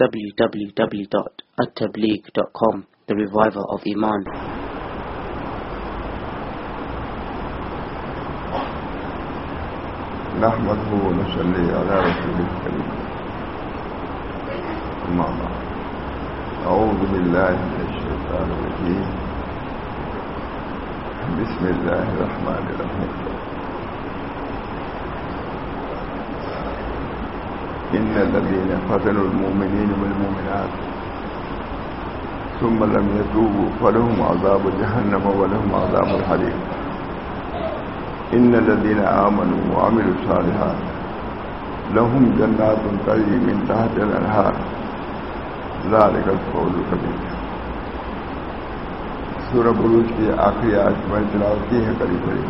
www.attableek.com The Reviver of Iman نحمده ونصلي على رسوله الكريم أما بعد أعوذ بالله من الشيطان الرجيم بسم الله الرحمن الرحيم إن الذين قتلوا المؤمنين والمؤمنات ثم لم يتوبوا فلهم عذاب جهنم ولهم عذاب الحريق. إن الذين آمنوا وعملوا الصالحات لهم جنات تجري من تحت الأنهار. ذلك الفوز الكبير. سورہ بروج کی آخری آج میں تلاوت کی ہے قریب قریب.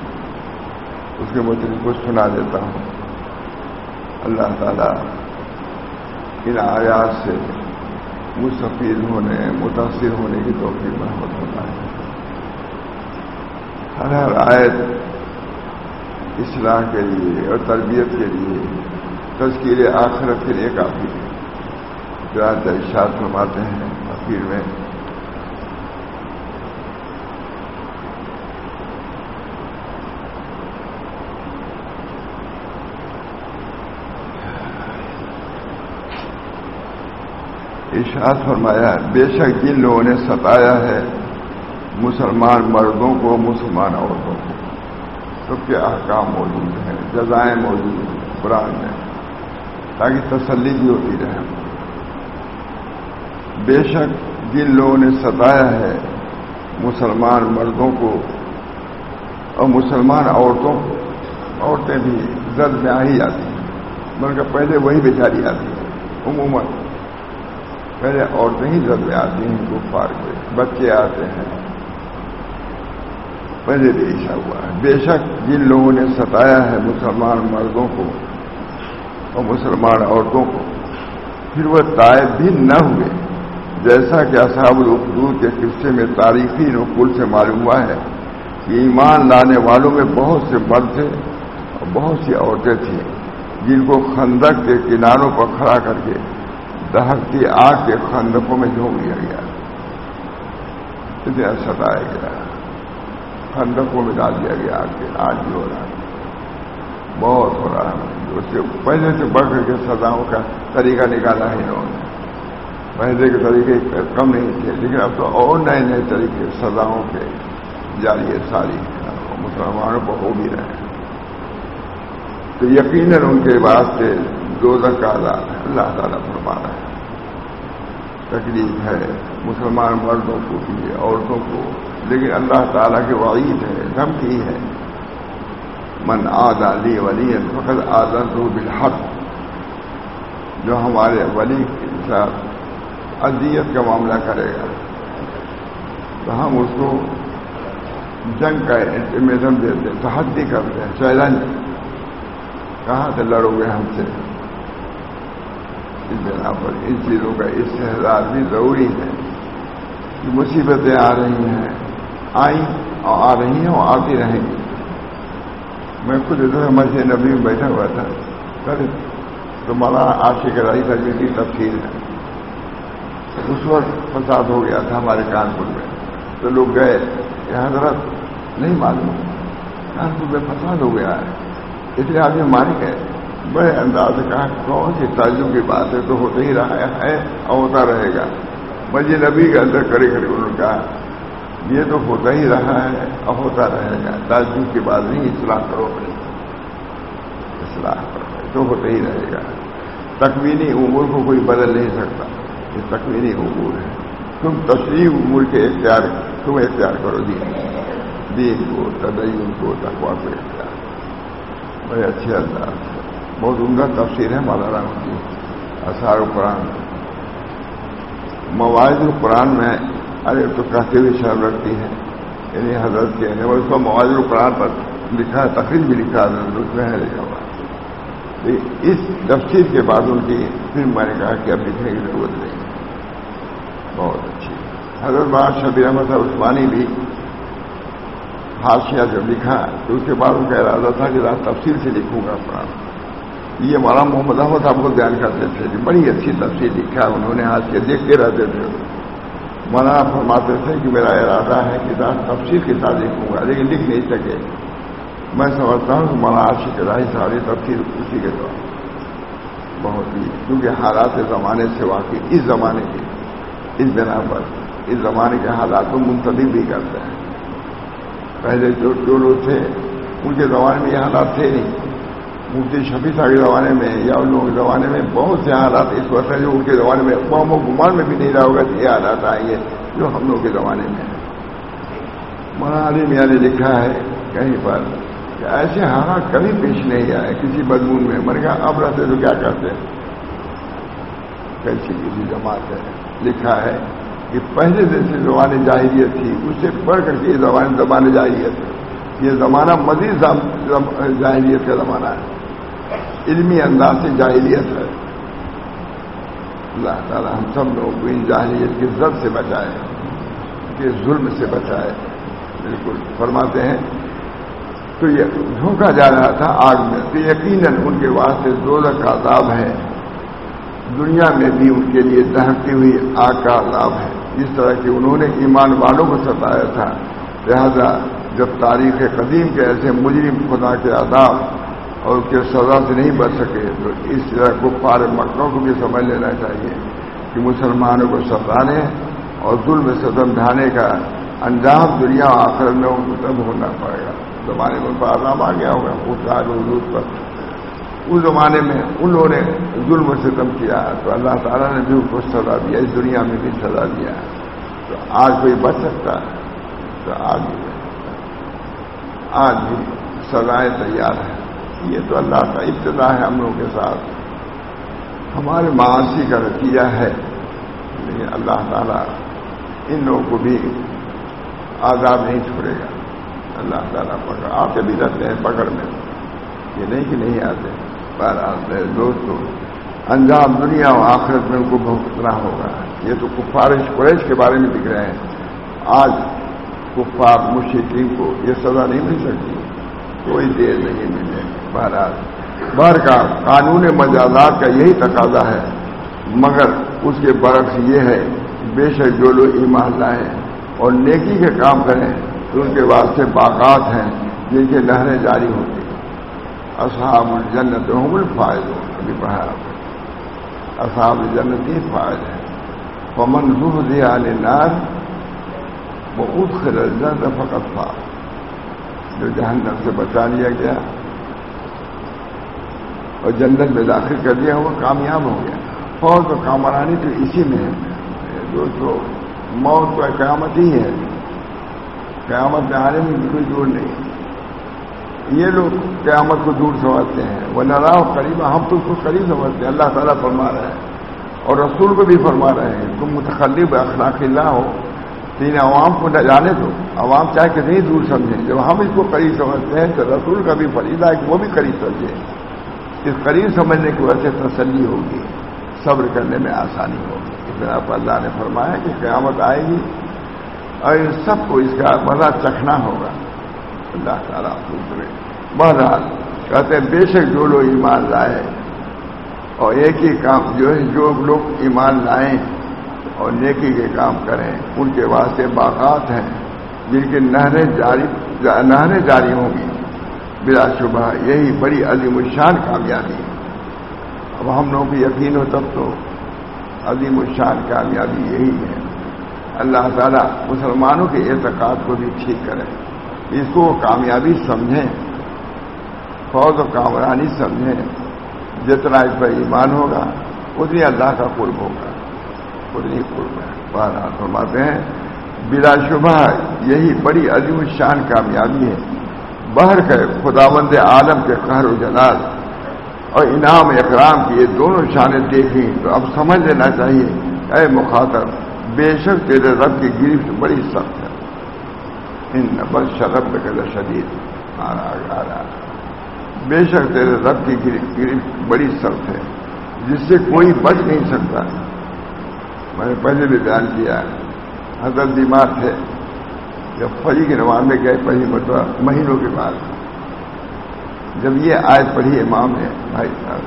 اس کے متعلق کچھ سنا دیتا ہوں. اللہ تعالیٰ ان آیات سے مستفید ہونے، متاثر ہونے کی توفیق محمد ہوتا ہے ہر ہر آیت اصلاح کے لیے اور تربیت کے لیے، تذکیر آخرت کے لیے کافی ہے۔ جو آج ارشاد فرماتے ہیں اخیر میں ارشاد فرمایا ہے، بے شک جن لوگوں نے ستایا ہے، مسلمان مردوں کو، مسلمان عورتوں کو۔ سب کے احکام موجود ہیں؟ جزائیں موجود ہیں، قرآن میں۔ تاکہ تسلی بھی ہوتی رہے۔ بے شک جن لوگوں نے ستایا ہے، مسلمان مردوں کو اور مسلمان عورتوں کو۔ عورتیں بھی زد میں آ ہی آتی ہیں، بلکہ پہلے وہی بیچاری آتی ہیں، عموماً۔ پہلے عورتیں ہی زد میں آتی ہیں گفار کے بچے آتے ہیں۔ پہلے بھی ایسا ہوا ہے۔ بے شک جن لوگوں نے ستایا ہے مسلمان مردوں کو اور مسلمان عورتوں کو، پھر وہ تائب بھی نہ ہوئے۔ جیسا کہ اصحاب الخدود کے قصے میں تاریخی نقول سے معلوم ہوا ہے کہ ایمان لانے والوں میں بہت سے مرد تھے اور بہت سی عورتیں تھیں، جن کو خندق کے کناروں پر کھڑا کر کے دہکتی آگ کے خندقوں میں جھونک دیا گیا۔ اتنا ستایا گیا۔ خندقوں میں ڈال دیا گیا آگ کے۔ آج بھی ہو رہا ہے۔ بہت ہو رہا ہے۔ اس سے پہلے سے بڑھ کر کے سزاؤں کا طریقہ نکالا ہے انہوں نے۔ پہلے کے طریقے کم نہیں تھے، لیکن اب تو اور نئے نئے طریقے سزاؤں کے جاری ہے، ساری مسلمانوں کو ہو بھی رہے ہیں تو یقیناً ان کے واسطے دو کا آزاد ہے۔ اللہ تعالیٰ فرما رہا ہے۔ تکلیف ہے۔ مسلمان مردوں کو بھی عورتوں کو۔ لیکن اللہ تعالیٰ کے وعید ہے، دھمکی ہے۔ من آد علی ولی فقط آزاد ہو بالحق۔ جو ہمارے ولی کے ساتھ اذیت کا معاملہ کرے گا، تو ہم اس کو جنگ کا انٹیمیزم دیتے ہیں، تحدی کرتے ہیں چیلنج کہاں سے لڑو گے ہم سے؟ اس بنا پر ان چیزوں کا استحصال بھی ضروری ہے کہ مصیبتیں آ رہی ہیں، آئیں اور آ رہی ہیں اور آتی رہیں گی۔ میں خود ادھر مسجد نبی میں بیٹھا ہوا تھا۔ کل تو مولانا عاشق رائی کا جو کی تفصیل ہے۔ اس وقت فساد ہو گیا تھا ہمارے کانپور میں۔ تو لوگ گئے۔ کہ حضرت، نہیں معلوم، کانپور میں فساد ہو گیا ہے۔ اس لیے آدمی مارے گئے۔ بڑے انداز سے کہا کون سی تعلیم کی بات ہے تو ہوتا ہی رہا ہے اور ہوتا رہے گا۔ مسجد نبی کے اندر کڑے کھڑے انہوں نے کہا، یہ تو ہوتا ہی رہا ہے اور ہوتا رہے گا۔ تعلیم کی بات نہیں، اصلاح کرو اپنی اصلاح کرو تو ہوتا ہی رہے گا۔ تکوینی امور کو کوئی بدل نہیں سکتا۔ یہ تکوینی امور ہے۔ تم تشریح امور کے اختیار، تم اختیار کرو دین۔ دین کو، تدین کو تقوا کو اختیار۔ بڑے اچھے انداز سے بہت عمدہ تفسیر ہے مولانا کی۔ اثار قرآن مواعد القرآن میں ارے تو کہتے ہوئے شرم رکھتی ہے یعنی حضرت کے اس کو مواعد القرآن پر لکھا ہے تقریر بھی لکھا ہے اس میں ہے لکھا ہوا اس تفصیل کے بعد ان کی پھر میں نے کہا کہ اب لکھنے کی ضرورت نہیں۔ بہت اچھی۔ حضرت بار شبیر احمد صاحب عثمانی بھی حاشیہ جب لکھا تو اس کے بعد ان کا ارادہ تھا کہ رات تفصیل سے لکھوں گا قرآن۔ یہ مولانا محمد احمد صاحب کو بیان کرتے تھے جی بڑی اچھی تفصیل لکھا ہے، انہوں نے آج کے دیکھتے رہتے تھے۔ مولانا فرماتے تھے کہ میرا ارادہ ہے کہ تفصیل کے ساتھ لکھوں گا، لیکن لکھ نہیں سکے۔ میں سمجھتا ہوں کہ مولانا عاشق راہی ساری تفصیل اسی کے دور بہت ہی، کیونکہ حالات زمانے سے واقعی اس زمانے کے، اس بنا پر، اس زمانے کے حالات کو منتخب بھی کرتے ہیں۔ پہلے جو جو لوگ تھے، ان کے زمانے میں یہ حالات تھے نہیں۔ مفتی شفیع صاحب کے زمانے میں یا ان لوگوں کے زمانے میں بہت سے حالات اس وقت ہیں جو ان کے زمانے میں قوم و گمان میں بھی نہیں رہا ہوگا کہ یہ حالات آئیں گے جو ہم لوگوں کے زمانے میں مولانا علی میاں نے لکھا ہے کہیں پر کہ ایسے حالات کبھی پیش نہیں آئے، کسی مضمون میں۔ من کہا، اب رہتے تو کیا کرتے کیسی کسی جماعت ہے؟ لکھا ہے کہ پہلے دن سے زبان جاہریت تھی، اس سے پڑھ کر کے زبان زبان جاہریت یہ زمانہ مزید جاہریت کا زمانہ ہے۔ علمی انداز سے جاہلیت ہے۔ اللہ تعالیٰ ہم سب لوگ کو ان جاہلیت کی زد سے بچائے کہ ظلم سے بچائے۔ بالکل فرماتے ہیں۔ تو یہ دھوکا جا رہا تھا آگ میں۔ تو یقیناً ان کے واسطے دو کا عذاب ہے۔ دنیا میں بھی ان کے لیے دہتی ہوئی آگ کا عذاب ہے۔ جس طرح کہ انہوں نے ایمان والوں کو ستایا تھا۔ لہذا جب تاریخ قدیم کے ایسے مجرم خدا کے عذاب اور اس کے سزا سے نہیں بچ سکے۔ تو اس طرح کو پار مکوں کو بھی سمجھ لینا چاہیے کہ مسلمانوں کو ستانے اور ظلم ستم ڈھانے کا انجام دنیا آخر میں ان کو تب ہونا پڑے گا۔ زمانے میں ان پر آرام آ گیا ہوگا اس آج حدود پر۔ اس زمانے میں ان لوگوں نے ظلم و ستم کیا، تو اللہ تعالیٰ نے بھی ان کو سزا دیا، اس دنیا میں بھی سزا دیا۔ تو آج کوئی بچ سکتا؟ ہے تو آج بھی آج بھی سزائیں تیار ہیں۔ یہ تو اللہ کا ابتدا ہے ہم لوگوں کے ساتھ۔ ہمارے معاشی کا نتیجہ ہے۔ لیکن اللہ تعالیٰ ان لوگوں کو بھی آزاد نہیں چھوڑے گا۔ اللہ تعالیٰ پکڑ آتے بھی رہتے ہیں پکڑ میں، یہ نہیں کہ نہیں آتے۔ پر آتے دوستوں انجام دنیا و آخرت میں ان کو بھگتنا ہوگا۔ یہ تو کفارش قریش کے بارے میں دکھ رہے ہیں۔ آج کفار مشکل کو یہ سزا نہیں مل سکتی۔ کوئی دیر نہیں ملے۔ بہرحال بہر کا قانون مجازات کا یہی تقاضا ہے۔ مگر اس کے برعکس یہ ہے، بے شک جو لوگ ایمان لائیں اور نیکی کے کام کریں، تو ان کے واسطے باغات ہیں جن کی لہریں جاری ہوتی ہیں۔ اصحاب الجنت ہوں الفائد ہو ابھی پڑھا اصحاب الجنت ہی فائد ہے پمن روح دیا نار وہ اس فقط تھا جو جہنم سے بچا لیا گیا اور جنت میں داخل کر دیا، وہ کامیاب ہو گیا۔ فوج تو کامرانی تو اسی میں ہے۔ موت تو قیامت ہی ہے۔ قیامت میں آنے میں بھی کوئی دور نہیں۔ یہ لوگ قیامت کو دور سمجھتے ہیں۔ وہ نراؤ قریب ہم تو اس کو قریب سمجھتے ہیں۔ اللہ تعالیٰ فرما رہا ہے۔ اور رسول کو بھی فرما رہے ہیں۔ تم متخلب اخلاق اللہ ہو۔ تین عوام کو نہ جانے دو۔ عوام چاہے کہ نہیں دور سمجھیں جب ہم اس کو قریب سمجھتے ہیں تو رسول کا بھی فریدہ ہے کہ وہ بھی قریب سمجھے۔ اس قریب سمجھنے کی وجہ سے تسلی ہوگی، صبر کرنے میں آسانی ہوگی۔ اس طرح پر اللہ نے فرمایا کہ قیامت آئے گی اور ان سب کو اس کا مزہ چکھنا ہوگا۔ اللہ تعالیٰ کرے۔ بہرحال کہتے ہیں، بے شک جو لوگ ایمان لائے اور ایک ہی کام جو ہے، جو لوگ ایمان لائیں اور نیکی کے کام کریں، ان کے واسطے باغات ہیں جن کی نہریں جاری نہریں جاری ہوں گی۔ بلا شبہ، یہی بڑی عظیم الشان کامیابی ہے۔ اب ہم لوگوں کو یقین ہو تب تو عظیم الشان کامیابی یہی ہے۔ اللہ تعالیٰ مسلمانوں کے اعتقاد کو بھی ٹھیک کرے۔ اس کو کامیابی سمجھیں فوج و کامرانی سمجھیں۔ جتنا اس پر ایمان ہوگا، اتنی اللہ کا قرب ہوگا۔ اتنی قرب ہے۔ بارہ فرماتے ہیں، بلا شبہ، یہی بڑی عظیم الشان کامیابی ہے۔ بہر کے خدا بند عالم کے قہر و جلال اور انعام اکرام کی یہ دونوں شانیں دیکھیں تو اب سمجھ لینا چاہیے، اے مخاطب، بے شک تیرے رب کی گرفت بڑی سخت ہے۔ ان نبل شرب کا شدید آ رہا بے شک تیرے رب کی گرفت بڑی سخت ہے، جس سے کوئی بچ نہیں سکتا۔ میں نے پہلے بھی بیان کیا حضرت بیمار تھے جب فری کے نماز میں گئے پہلی مرتبہ مہینوں کے بعد۔ جب یہ آیت پڑھی، امام نے، بھائی صاحب،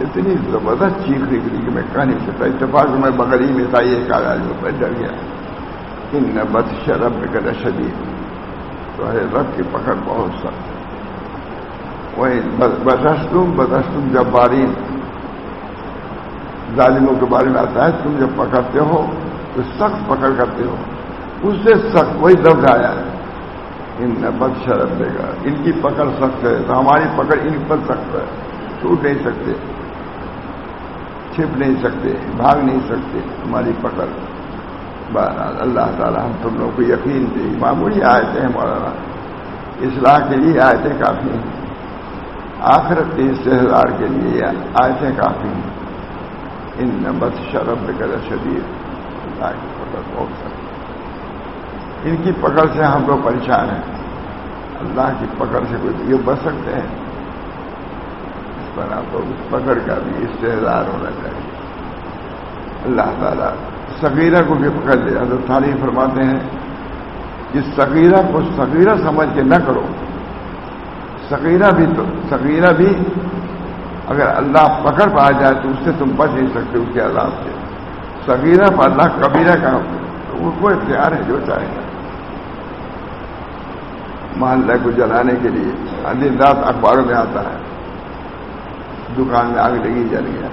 اتنی زبردست چیخ نکلی کہ میں کہہ نہیں سکتا اتفاق میں بغیر میں تھا، یہ کاغذ پر ڈر گیا۔ ان بد شرب کا شدید تو ہے رب کی پکڑ بہت سخت وہی بدستم بدستم جب بارین ظالموں کے بارے میں آتا ہے، تم جب پکڑتے ہو، تو سخت پکڑ کرتے ہو۔ اس سے سخت، وہی دب آیا ان بد شرب دے گا ان کی پکڑ سخت ہے۔ تو ہماری پکڑ ان پر سخت ہے۔ چھوٹ نہیں سکتے۔ چھپ نہیں سکتے۔ بھاگ نہیں سکتے۔ ہماری پکڑ۔ بہرحال اللہ تعالیٰ ہم تم لوگوں کو یقین دے۔ معمولی آئے تھے مولانا۔ اصلاح کے لیے آئے تھے کافی ہیں۔ آخرت کے استحصار کے لیے آئے تھے کافی ہیں۔ ان نمبر شرب کر شدید۔ اللہ کی پکڑ بہت سکتی ان کی پکڑ سے ہم لوگ پریشان ہیں۔ اللہ کی پکڑ سے کوئی یہ بچ سکتے ہیں؟ بنا تو اس پکڑ کا بھی استحدار ہونا چاہیے۔ اللہ تعالیٰ سگیرہ کو بھی پکڑ لے۔ حضرت تعلیم فرماتے ہیں کہ سگیرہ کو سگیرہ سمجھ کے نہ کرو۔ سگیرہ بھی تو سگیرہ بھی اگر اللہ پکڑ پا جائے تو اس سے تم بچ نہیں سکتے اس کے عذاب سے۔ سگیرہ پر اللہ کبیرہ کا اس کو اختیار ہے جو چاہے۔ گا محلہ کو جلانے کے لیے۔ دن رات اخباروں میں آتا ہے۔ دکان میں آگ لگی جل گیا۔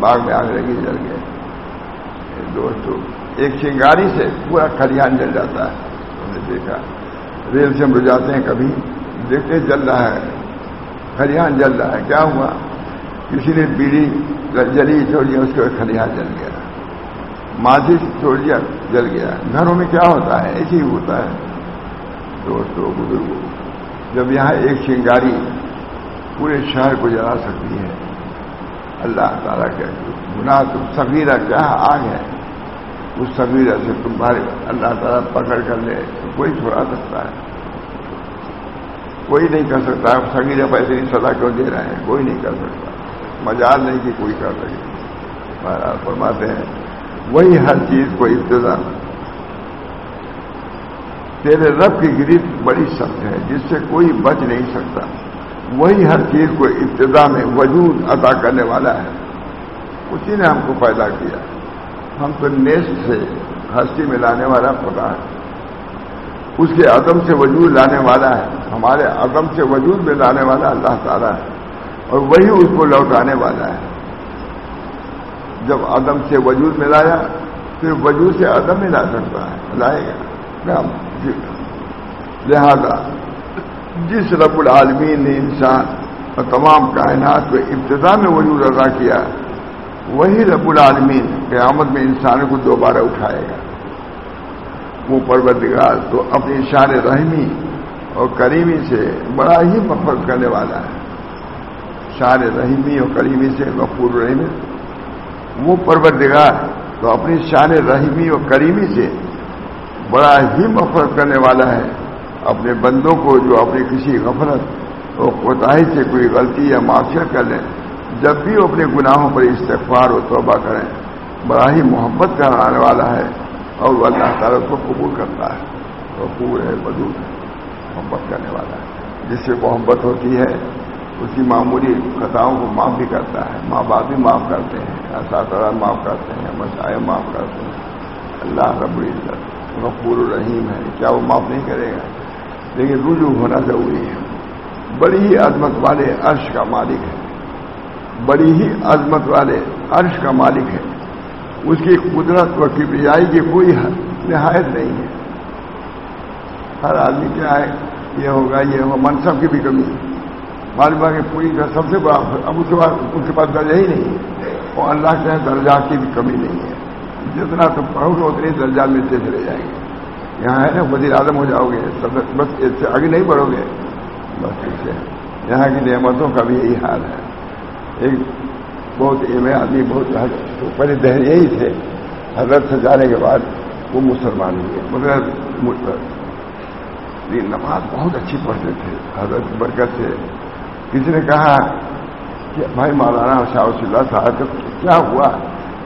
باغ میں آگ لگی جل گیا۔ دوستو، ایک چنگاری سے پورا کھلیان جل جاتا ہے۔ ہم نے دیکھا۔ ریل سے ہم جاتے ہیں کبھی۔ دیکھتے جل رہا ہے۔ کھلیان جل رہا ہے۔ کیا ہوا؟ کسی نے بیڑی جلی چھوڑ دیا اس کے بعد کھلیان جل گیا۔ ماضی چھوڑ دیا جل گیا۔ گھروں میں کیا ہوتا ہے؟ ایسے ہی ہوتا ہے۔ دوستوں بزرگوں، جب یہاں ایک چنگاری پورے شہر کو جلا سکتی ہے، اللہ تعالیٰ کے گناہ تم سبیرہ کیا آگ ہے، اس سبیرہ سے تمہارے اللہ تعالیٰ پکڑ کر لے، تو کوئی چھوڑا سکتا ہے۔ کوئی نہیں کر سکتا سگیرہ پیسے کی سزا کیوں دے رہے ہیں؟ کوئی نہیں کر سکتا۔ مجال نہیں کہ کوئی کر سکے۔ فرماتے ہیں، وہی ہر چیز کو ابتدا تیرے رب کی گرفت بڑی سخت ہے، جس سے کوئی بچ نہیں سکتا۔ وہی ہر چیز کو ابتدا میں وجود عطا کرنے والا ہے۔ اسی نے ہم کو پیدا کیا۔ ہم تو نیسٹ سے ہستی میں لانے والا پتا ہے۔ اس کے عدم سے وجود لانے والا ہے۔ ہمارے عدم سے وجود میں لانے والا اللہ تعالیٰ ہے۔ اور وہی اس کو لوٹانے والا ہے۔ جب عدم سے وجود میں لایا، پھر وجود سے عدم میں لا سکتا ہے۔ لائے گا۔ لہذا جس رب العالمین نے انسان اور تمام کائنات کو ابتدا میں وجود ادا کیا، وہی رب العالمین قیامت میں انسانوں کو دوبارہ اٹھائے گا۔ وہ پروردگار تو اپنی شان رحمی اور کریمی سے بڑا ہی مفرت کرنے والا ہے۔ شان رحیمی اور کریمی سے مفور رحمی وہ پروردگار تو اپنی شان رحیمی اور کریمی سے بڑا ہی مفرت کرنے والا ہے۔ اپنے بندوں کو جو اپنی کسی غفلت اور کوتاہی سے کوئی غلطی یا معاشرت کر لیں، جب بھی وہ اپنے گناہوں پر استغفار و توبہ کریں، بڑا ہی محبت کرانے والا ہے اور وہ اللہ تعالیٰ کو قبول کرتا ہے۔ وہ پور ہے بدور ہے، محبت کرنے والا ہے۔ جس سے محبت ہوتی ہے اس کی معمولی خطاؤں کو معاف بھی کرتا ہے۔ ماں باپ بھی معاف کرتے ہیں اساتذہ معاف کرتے ہیں، مسائل معاف کرتے ہیں۔ اللہ رب العزت۔ غفور الرحیم ہے، کیا وہ معاف نہیں کرے گا؟ لیکن رجوع ہونا ضروری ہے۔ بڑی ہی عظمت والے عرش کا مالک ہے۔ بڑی ہی عظمت والے عرش کا مالک ہے۔ اس کی قدرت و کبریائی کی کوئی نہایت نہیں ہے۔ ہر آدمی کیا ہے؟ یہ ہوگا یہ ہوگا، منصب کی بھی کمی۔ معلوم ہے کہ پوری کا سب سے بڑا اب اس کے ان کے پاس درجہ ہی نہیں ہے۔ اور اللہ کے درجات کی بھی کمی نہیں ہے۔ جتنا تم پڑھو گے اتنے درجات ملتے چلے جائیں گے۔ یہاں ہے نا وزیر اعظم ہو جاؤ گے بس اس سے آگے نہیں بڑھو گے۔ بس ٹھیک ہے یہاں کی نعمتوں کا بھی یہی حال ہے۔ ایک بہت ایم آدمی، بہت پہلے دہر یہی تھے۔ حضرت سے جانے کے بعد وہ مسلمان ہوئے مگر نماز بہت اچھی پڑھتے تھے۔ حضرت برکت سے۔ کسی نے کہا کہ بھائی مولانا شاہ اللہ صاحب، کیا ہوا؟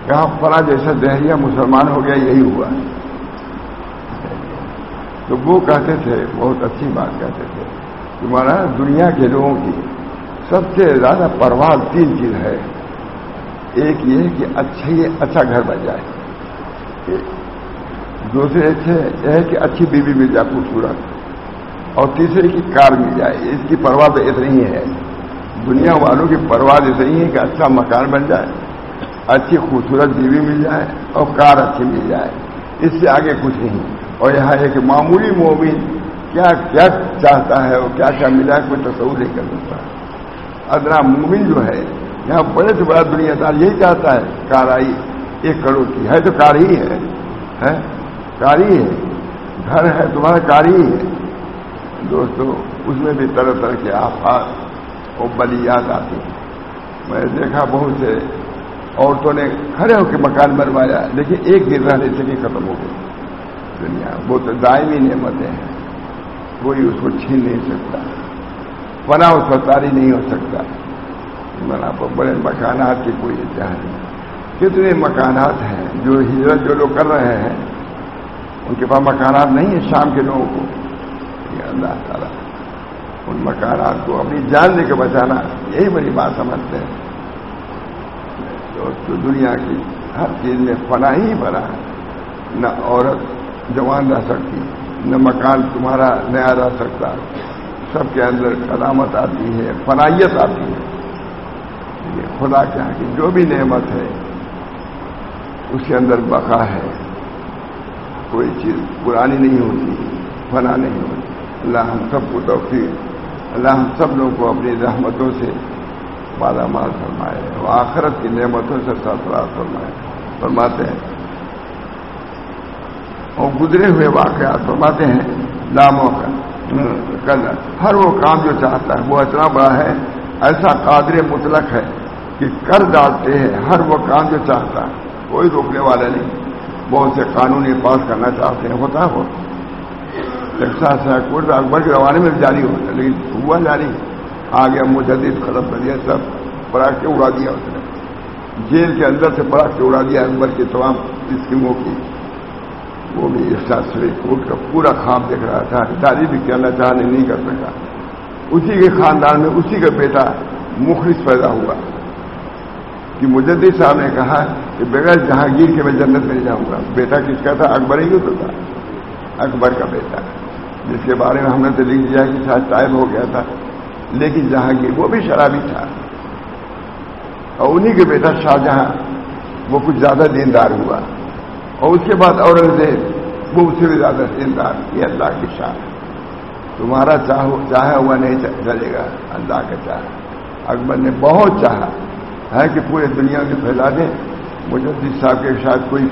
کہاں فلاں جیسا دہریہ مسلمان ہو گیا، یہی ہوا۔ تو وہ کہتے تھے، بہت اچھی بات کہتے تھے تمہارا دنیا کے لوگوں کی سب سے زیادہ پرواز تین چیز ہے۔ ایک یہ کہ اچھا یہ اچھا گھر بن جائے۔ دوسرے اچھے یہ ہے کہ اچھی بیوی مل جائے خوبصورت۔ اور تیسرے کی کار مل جائے۔ اس کی پرواز اتنی ہی ہے۔ دنیا والوں کی پرواز اتنی ہے کہ اچھا مکان بن جائے۔ اچھی خوبصورت بیوی مل جائے اور کار اچھی مل جائے۔ اس سے آگے کچھ نہیں۔ اور یہاں ایک معمولی مومن کیا کیا چاہتا ہے اور کیا کیا ملا ہے کوئی تصور نہیں کر سکتا۔ ادنا مومن جو ہے، یہاں بڑے سے بڑا دنیا دار یہی چاہتا ہے، کار آئی، ایک کروڑ کی۔ ہے تو کار ہی ہے۔ کاری ہے۔ گھر ہے، تمہارا کاری ہے۔ دوستو، اس میں بھی طرح طرح کے آفات اور بلیات آتی ہیں۔ میں دیکھا بہت سے عورتوں نے کھڑے ہو کے مکان بنوایا، لیکن ایک گر رہنے سے بھی ختم ہو گئی۔ دنیا بہت دائمی نعمتیں ہیں، کوئی اس کو چھین نہیں سکتا۔ فنا اس پر تاری نہیں ہو سکتا۔ بنا پر بڑے مکانات کی کوئی اتحاد نہیں۔ کتنے مکانات ہیں جو ہجرت جو لوگ کر رہے ہیں، ان کے پاس مکانات نہیں ہیں شام کے لوگوں کو۔ یہ اللہ تعالیٰ، ان مکانات کو اپنی جان دے کے بچانا، یہی بڑی بات سمجھتے ہیں۔ تو دنیا کی ہر چیز میں فنا ہی بھرا ہے۔ نہ عورت جوان رہ سکتی، نہ مکان تمہارا نیا رہ سکتا۔ سب کے اندر علامت آتی ہے، فنائیت آتی ہے۔ یہ خدا ہاں کیا کہ جو بھی نعمت ہے، اس کے اندر بقا ہے۔ کوئی چیز پرانی نہیں ہوتی، فنا نہیں ہوتی۔ اللہ ہم سب کو توفیق، اللہ ہم سب لوگوں کو اپنی رحمتوں سے مالا مال فرمائے وہ آخرت کی نعمتوں سے سرفراز فرمائے فرماتے ہیں۔ اور گزرے ہوئے واقعات فرماتے ہیں لاموں کا۔ ہر وہ کام جو چاہتا ہے، وہ اتنا بڑا ہے، ایسا قادر مطلق ہے کہ کر ڈالتے ہیں۔ ہر وہ کام جو چاہتا ہے، کوئی روکنے والا نہیں۔ بہت سے قانونی پاس کرنا چاہتے ہیں، ہوتا ہے ٹیکساس ہے۔ کوٹ اکبر کے روانے میں جاری ہوتا ہے، لیکن ہوا جاری۔ آ گیا، مجدد ختم کر دیا، سب پڑاخ کے اڑا دیا اس نے۔ جیل کے اندر سے پڑاخ کے اڑا دیا اکبر کی تمام اسکیموں کی۔ وہ بھی احساس کوٹ کا پورا خواب دیکھ رہا تھا۔ جاری بھی کرنا چاہنے نہیں کر سکا۔ اسی کے خاندان میں اسی کا بیٹا مخلص پیدا ہوا۔ کہ مجدی صاحب نے کہا کہ بغیر جہانگیر کے میں جنت میں جاؤں گا۔ بیٹا کس کا تھا؟ اکبر ہی تو تھا؟ اکبر کا بیٹا۔ جس کے بارے میں ہم نے تو لکھ دیا کہ شاید ٹائم ہو گیا تھا۔ لیکن جہانگیر وہ بھی شرابی تھا۔ اور انہی کے بیٹا شاہجہاں وہ کچھ زیادہ دیندار ہوا۔ اور اس کے بعد اورنگزیب وہ اس سے بھی زیادہ دیندار۔ یہ اللہ کی شان ہے۔ تمہارا چاہو چاہے ہوا نہیں چلے گا۔ اللہ کا چاہ۔ اکبر نے بہت چاہا ہے کہ پورے دنیا میں پھیلا دیں مجدد صاحب کے ساتھ کوئی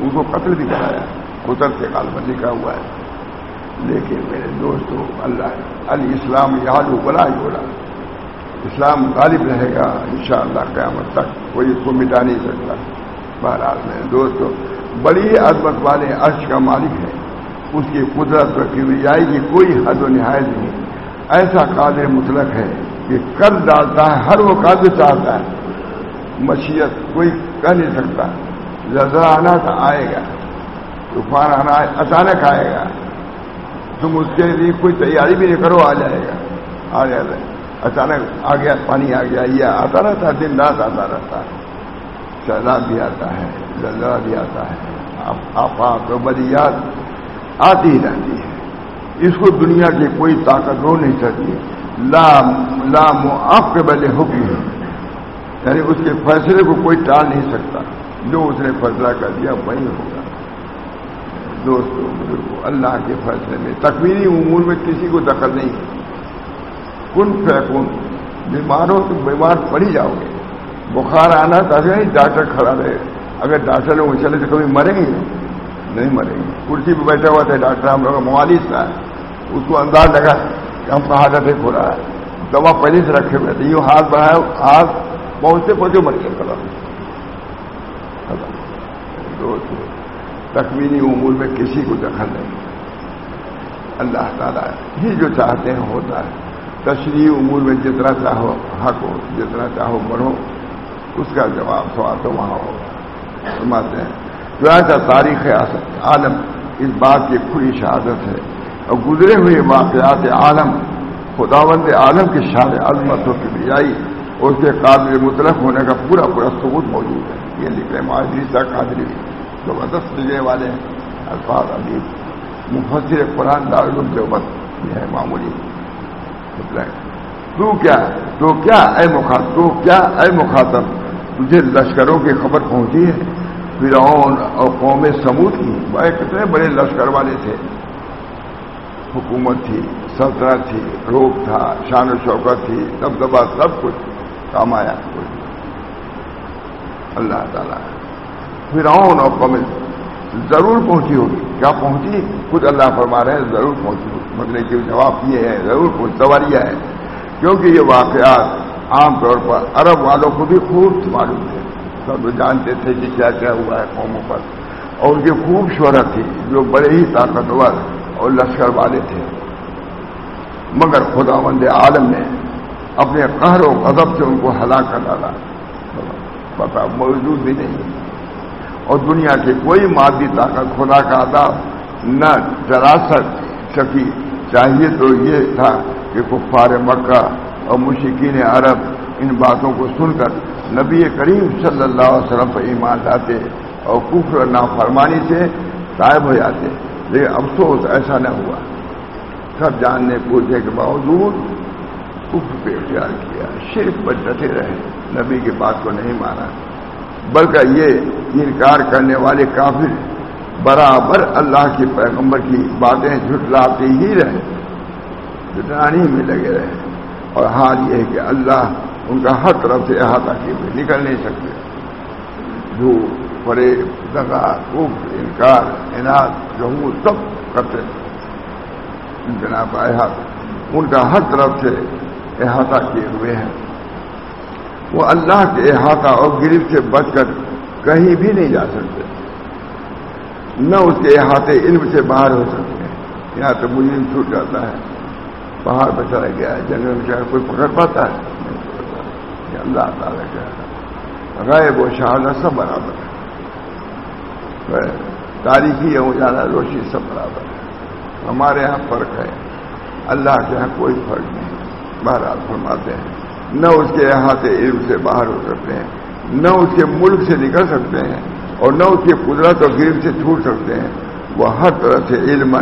ان کو قتل بھی کرایا۔ قدرت کے کال میں لکھا ہوا ہے۔ لیکن میرے دوستوں اللہ، علی اسلام یاد ہو بلا ہی بولا۔ اسلام غالب رہے گا، انشاءاللہ قیامت تک کوئی اس کو مٹا نہیں سکتا۔ بہرحال میرے دوستوں بڑی عظمت والے عرش کا مالک ہے اس کی قدرت رکھی ہوئی جائے گی کوئی حد و نہایت نہیں۔ ایسا قادر مطلق ہے کہ کر ڈالتا ہے، ہر وہ قادر چاہتا ہے۔ مشیت کوئی کہہ نہیں سکتا۔ زلزلہ آنا تو آئے گا، طوفان آنا اچانک آئے گا۔ تم اس کے لیے کوئی تیاری بھی نہیں کرو، آ جائے گا۔ آ جائے اچانک آ گیا پانی آ گیا، یہ آتا رہتا دن رات آتا رہتا ہے۔ سیلاب بھی آتا ہے زلزلہ بھی آتا ہے۔ آفات و بدیات آتی ہی رہتی ہے۔ اس کو دنیا کی کوئی طاقت ہو نہیں سکتی۔ لام لام آپ کے بلے ہوگی یعنی اس کے فیصلے کو کوئی ٹال نہیں سکتا۔ جو اس نے فیصلہ کر دیا، وہی ہوگا۔ دوستوں بزرگوں اللہ کے فیصلے میں۔ تکمیری امور میں کسی کو دخل نہیں کن فیکن بیمار ہو تو بیمار پڑ ہی جاؤ گے۔ بخار آنا تاکہ ڈاکٹر کھڑا رہے۔ اگر ڈاکٹر لوگ چلے تو کبھی مریں گے؟ نہیں مریں گے۔ کرسی پہ بیٹھا ہوا تھا، ڈاکٹر ہم لوگ موالس تھا۔ اس کو انداز لگا کہ ہم کا ہارٹ اٹیک ہو رہا ہے۔ دوا پہلے سے رکھے ہوئے تھے، یوں ہاتھ بڑھایا، ہاتھ پہنچتے پہنچے مر گیا کلا تکمینی امور میں کسی کو دخل نہیں۔ اللہ تعالیٰ ہی جو چاہتے ہیں ہوتا ہے۔ تشریح امور میں جتنا چاہو حق ہو، جتنا چاہو بڑھو، اس کا جواب سوال تو وہاں ہوگا فرماتے ہیں، چنانچہ تاریخ عالم اس بات کی کھلی شہادت ہے اور گزرے ہوئے واقعات عالم، خداوند عالم کی شان عظمتوں کی بجائی اس کے قابل مطلق ہونے کا پورا پورا ثبوت موجود ہے۔ یہ لکھ رہے معاذری سا قادری زبردست لکھنے والے الفاظ ابھی مفسر قرآن دارالعلوم دیوبند یہ ہے معمولی۔ تو کیا؟ تو کیا اے مخاطب؟ تو کیا اے مخاطب؟ تجھے لشکروں کی خبر پہنچی ہے؟ فرعون اور قوم سمود کی۔ بھائی کتنے بڑے لشکر والے تھے۔ حکومت تھی، سلطنت تھی، روک تھا، شان و شوکت تھی دبدبا سب کچھ۔ کام آیا۔ اللہ تعالیٰ۔ فرعون اور قوم ضرور پہنچی ہوگی۔ کیا پہنچی؟ خود اللہ فرما رہے ہیں، ضرور پہنچی ہوگی۔ مطلب کہ جواب یہ ہے، ضرور پہنچ سواریا ہے۔ کیونکہ یہ واقعات عام طور پر عرب والوں کو بھی خوب معلوم تھے۔ سب جانتے تھے کہ کیا کیا ہوا ہے قوموں پر۔ اور ان کی خوب شہرت تھی، جو بڑے ہی طاقتور اور لشکر والے تھے۔ مگر خدا مند عالم نے اپنے قہر و غضب سے ان کو ہلاک کر ڈالا۔ پتا موجود بھی نہیں۔ اور دنیا کی کوئی مادی طاقت، خدا کا ادا نہ چلا سکی۔ چاہیے تو یہ تھا کہ کفار مکہ اور مشکین عرب ان باتوں کو سن کر نبی کریم صلی اللہ علیہ وسلم پر ایمان لاتے اور کفر نافرمانی سے غائب ہو جاتے۔ لیکن افسوس ایسا نہ ہوا۔ سب جاننے پوچھنے کے باوجود کفر پہ اختیار کیا۔ صرف پر ڈٹے رہے۔ نبی کی بات کو نہیں مانا۔ بلکہ یہ انکار کرنے والے کافر برابر اللہ کے پیغمبر کی باتیں جھٹلاتے ہی رہے جٹانی میں لگے رہے اور حال یہ ہے کہ اللہ ان کا ہر طرف سے احاطہ کیے ہوئے نکل نہیں سکتے۔ جھوٹ پڑے دگا کف انکار انعد جموں سب کرتے جناب، احاطہ۔ ان کا ہر طرف سے احاطہ کیے ہوئے ہیں۔ وہ اللہ کے احاطہ اور گرفت سے بچ کر کہیں بھی نہیں جا سکتے۔ نہ اس کے احاطے علم سے باہر ہو سکتے ہیں۔ یہاں تو مجھے چھوٹ جاتا ہے۔ پہاڑ پہ چلا گیا ہے۔ جنگل میں چاہے کوئی پکڑ پاتا ہے۔ کہ اللہ تعالیٰ کیا غائب و شہادت سب برابر ہے تاریخی اجالا روشنی سب برابر ہے ہمارے یہاں فرق ہے۔ اللہ کے یہاں کوئی فرق نہیں۔ بہرحال فرماتے ہیں۔ نہ اس کے احاطے علم سے باہر ہو سکتے ہیں، نہ اس کے ملک سے نکل سکتے ہیں اور نہ اس کی قدرت اور گرم سے چھوٹ سکتے ہیں۔ وہ ہر طرح سے علم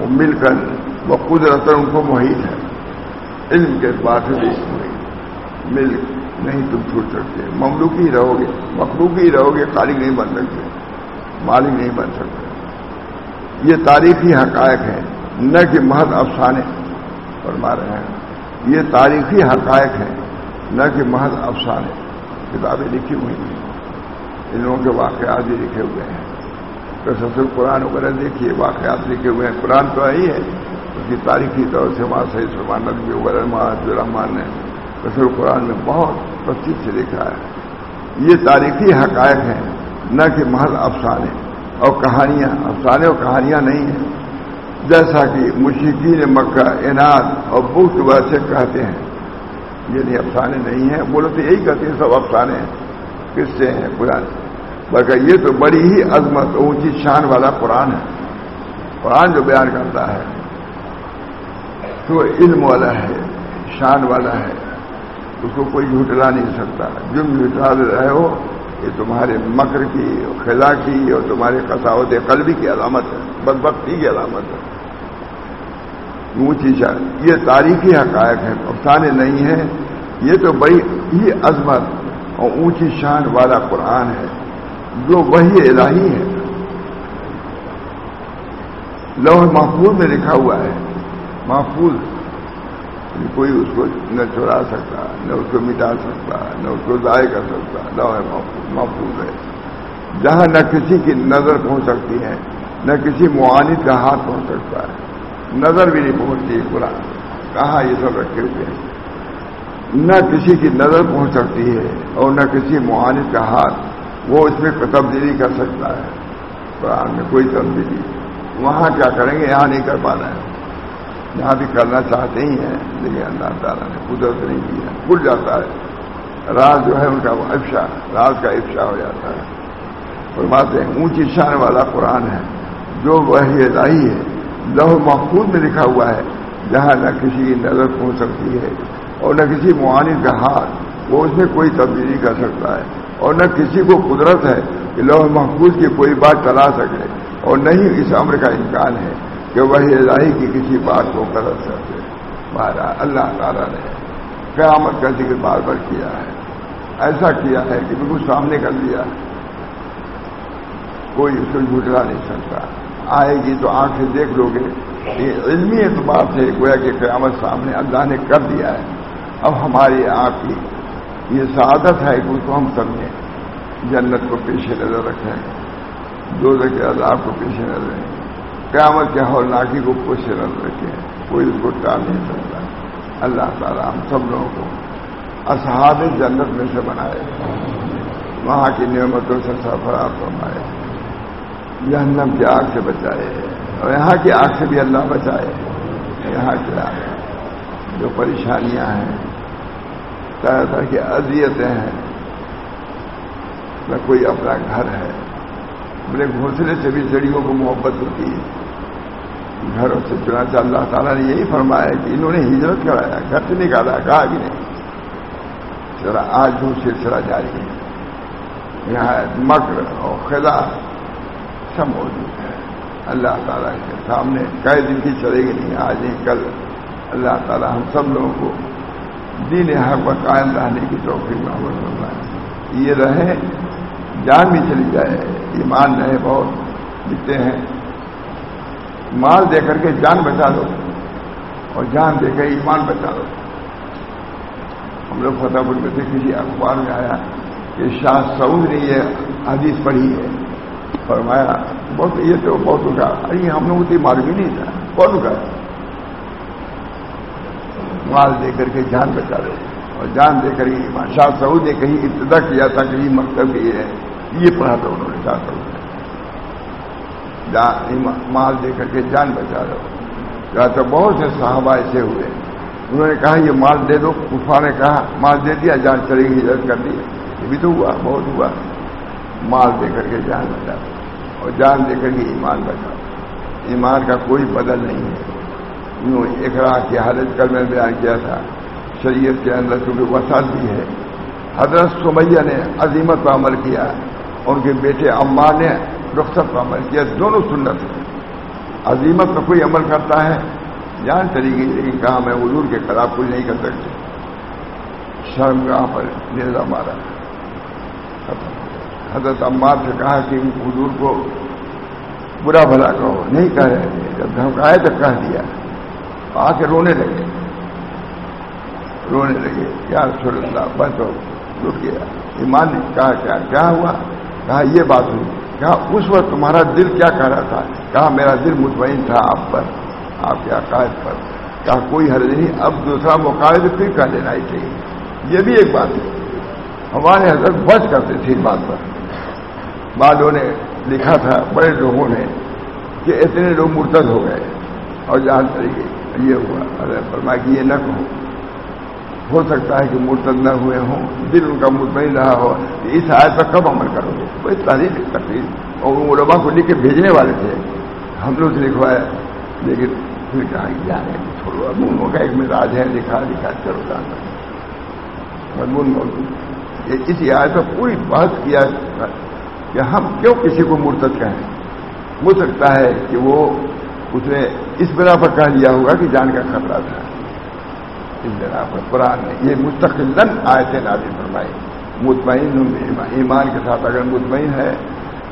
مل کر وہ قدرت ان کو محیط ہے۔ علم کے بعد بھی مل نہیں تم چھوٹ سکتے۔ مملوک ہی رہو گے۔ مخلوق ہی رہو گے، خالق نہیں بن سکتے۔ مالک نہیں بن سکتے۔ یہ تاریخی حقائق ہے نہ کہ محض افسانے فرما رہے ہیں۔ یہ تاریخی حقائق ہے نہ کہ محض افسانے، کتابیں لکھی ہوئی ہیں۔ ان لوگوں کے واقعات بھی لکھے ہوئے ہیں۔ تو سسر قرآن وغیرہ دیکھیے، واقعات لکھے ہوئے ہیں۔ قرآن تو آئی ہے، اس کی تاریخی طور سے وہاں صحیح سلمان نبی وغیرہ محمد الرحمان نے رسول قرآن میں بہت تفصیل سے لکھا ہے۔ یہ تاریخی حقائق ہیں، نہ کہ محض افسانے اور کہانیاں۔ افسانے اور کہانیاں نہیں ہیں۔ جیسا کہ مشکین مکہ انعد اور بخت ویسے کہتے ہیں۔ یہ نہیں افسانے نہیں ہیں۔ بولے تو یہی کہتے ہیں، سب افسانے ہیں۔ کس سے ہیں؟ قرآن بلکہ یہ تو بڑی ہی عظمت اونچی شان والا قرآن ہے۔ قرآن جو بیان کرتا ہے، تو علم والا ہے، شان والا ہے۔ اس کو کوئی جھوٹلا نہیں سکتا۔ جم جھوٹلا رہے ہو، یہ تمہارے مکر کی خلا کی اور تمہارے کساوت قلبی کی علامت ہے۔ بدبختی کی علامت ہے۔ اونچی شان یہ تاریخی حقائق ہے افسانے نہیں ہیں یہ تو بڑی ہی عظمت اور اونچی شان والا قرآن ہے، جو وہی الہی ہے۔ لوہ محفوظ میں لکھا ہوا ہے۔ محفوظ یعنی کوئی اس کو نہ چورا سکتا، نہ اس کو مٹا سکتا، نہ اس کو ضائع کر سکتا لوہ محفوظ ہے۔ جہاں نہ کسی کی نظر پہنچ سکتی ہے نہ کسی معاند کا ہاتھ پہنچ سکتا ہے۔ نظر بھی نہیں پہنچتی قرآن۔ کہاں یہ سب رکھے ہوئے ہیں؟ نہ کسی کی نظر پہنچ سکتی ہے اور نہ کسی معاند کا ہاتھ وہ اس میں تبدیلی کر سکتا ہے۔ قرآن میں کوئی تبدیلی۔ وہاں کیا کریں گے؟ یہاں نہیں کر پا رہے ہیں یہاں بھی کرنا چاہتے ہی ہیں، لیکن اللہ تعالیٰ نے قدرت نہیں کی ہے۔ کھل جاتا ہے۔ راز جو ہے ان کا وہ افشا، راز کا افشا ہو جاتا ہے۔ فرماتے ہیں، اونچی شان والا قرآن ہے۔ جو وہی الہی ہے لوہ محفوظ میں لکھا ہوا ہے، جہاں نہ کسی کی نظر پہنچ سکتی ہے اور نہ کسی معاند کا ہاتھ وہ اس میں کوئی تبدیلی کر سکتا ہے اور نہ کسی کو قدرت ہے کہ لوہ محفوظ کی کوئی بات چلا سکے اور نہیں اس عمر کا امکان ہے کہ وہی الہی کی کسی بات کو غلط سکے مارا اللہ تعالیٰ نے قیامت کا ذکر بار بار کیا ہے۔ ایسا کیا ہے کہ بالکل سامنے کر دیا کوئی اس کو جھٹلا نہیں سکتا۔ آئے گی تو آنکھ سے دیکھ لو گے۔ یہ علمی اعتبار سے گویا کہ قیامت سامنے اللہ نے کر دیا ہے۔ اب ہماری آپ کی یہ سعادت ہے کہ اس کو ہم سمجھیں جنت کو پیش نظر رکھیں دو کے عذاب کو پیش نظر رکھیں قیامت کے ہولناکی کو پیش نظر رکھیں کوئی اس کو ٹال نہیں سکتا۔ اللہ تعالیٰ ہم سب لوگوں کو اصحاب جنت میں سے بنائے۔ وہاں کی نعمتوں سے سرفراز فرمائے۔ جہنم کی آگ سے بچائے اور یہاں کی آگ سے بھی اللہ بچائے یہاں کیا جو پریشانیاں ہیں، طرح طرح کی اذیتیں ہیں۔ نہ کوئی اپنا گھر ہے۔ اپنے گھونسلے سے بھی چڑیوں کو محبت ہوتی ہے۔ گھروں سے چنانچہ اللہ تعالیٰ نے یہی فرمایا کہ انہوں نے ہجرت کرایا، گھر سے نکالا، کہا بھی نہیں۔ ذرا آج وہ سلسلہ جاری ہے۔ یہاں مکر اور خدا سب موجود ہے۔ اللہ تعالیٰ کے سامنے کئی دن کی چلے گی نہیں، آج نہیں، کل۔ اللہ تعالیٰ ہم سب لوگوں کو دین حق پر قائم رہنے کی توفیق میں کرنا ہے یہ رہے، جان بھی چلی جائے، ایمان رہے بہت۔ دکھتے ہیں، مال دے کر کے جان بچا دو اور جان دے کر ایمان بچا دو۔ ہم لوگ فتح پور میں سے کسی اخبار میں آیا کہ شاہ سعود نے یہ حدیث پڑھی ہے۔ فرمایا، بہت یہ تو بہت کا ارے، ہم لوگ اتنی معلوم ہی نہیں تھا۔ بہت کا مال دے کر کے جان بچا دو اور جان دے کر کے شاہ سعود نے کہیں ابتدا کیا تھا کہ یہ مکتب یہ ہے۔ یہ پڑھا تھا انہوں نے، شاہ سعود مال دے کر کے جان بچا دو کہا تو بہت سے صحابہ ایسے ہوئے۔ انہوں نے کہا، یہ مال دے دو۔ کفا نے کہا، مال دے دیا، جان چلے گی ہجرت کر دی۔ یہ بھی تو ہوا، بہت ہوا۔ مال دے کر کے جان بچا دو اور جان دے کر کے ایمان بچا ایمان کا کوئی بدل نہیں ہے۔ یوں اقرا کی حالت کل میں بیان کیا تھا۔ شریعت کے اندر چونکہ وسعت بھی ہے۔ حضرت سمیہ نے عظیمت پر عمل کیا۔ ان کے بیٹے اما نے رخصت پر عمل کیا۔ دونوں سنت ہیں۔ عظیمت پر کوئی عمل کرتا ہے۔ جان چلی گئی لیکن کہا میں حضور کے خلاف کچھ نہیں کر سکتے شرم کہاں پر نیزا مارا۔ حضرت عمار سے کہا کہ حضور کو برا بھلا کہو۔ نہیں کہہ رہے جب دھمکائے تو کہہ دیا۔ آ کے رونے لگے۔ رونے لگے۔ کیا سر اللہ، بس ہو۔ رک گیا۔ ایمان نے کہا کیا؟ کیا ہوا؟ کہا یہ بات ہوئی۔ کہا اس وقت تمہارا دل کیا کہہ رہا تھا؟ کہا میرا دل مطمئن تھا آپ پر، آپ کے عقائد پر۔ کہا کوئی حرض نہیں، اب دوسرا موقع تو پھر کہہ لینا ہی چاہیے۔ یہ بھی ایک بات ہے۔ ہمارے حضرت بچ کرتے تھے اس بات پر۔ بعدوں نے لکھا تھا، بڑے لوگوں نے، کہ اتنے لوگ مرتد ہو گئے۔ اور جان طریقے یہ ہوا ارے فرما کہ یہ نہ کہو۔ ہو سکتا ہے کہ مرتد نہ ہوئے ہوں، دل ان کا مطمئن رہا ہو۔ اس آیت پر کب عمل کرو گے؟ کوئی تعریف تکلیف اور وہ علماء کو لکھ کے بھیجنے والے تھے۔ ہم لوگ سے لکھوایا، لیکن پھر کہا جانے چھوڑو۔ اب کا ایک مزاج ہے، لکھا لکھا، چلو جانا مضمون موجود۔ اسی آیت پر پوری بات کیا۔ کہ ہم کیوں کسی کو مرتد کہیں؟ ہو سکتا ہے کہ وہ اس نے اس بنا پر کہہ لیا ہوگا کہ جان کا خطرہ تھا۔ اس بنا پر قرآن نے یہ مستقل آئے تھے فرمائی۔ مطمئن ایمان کے ساتھ اگر مطمئن ہے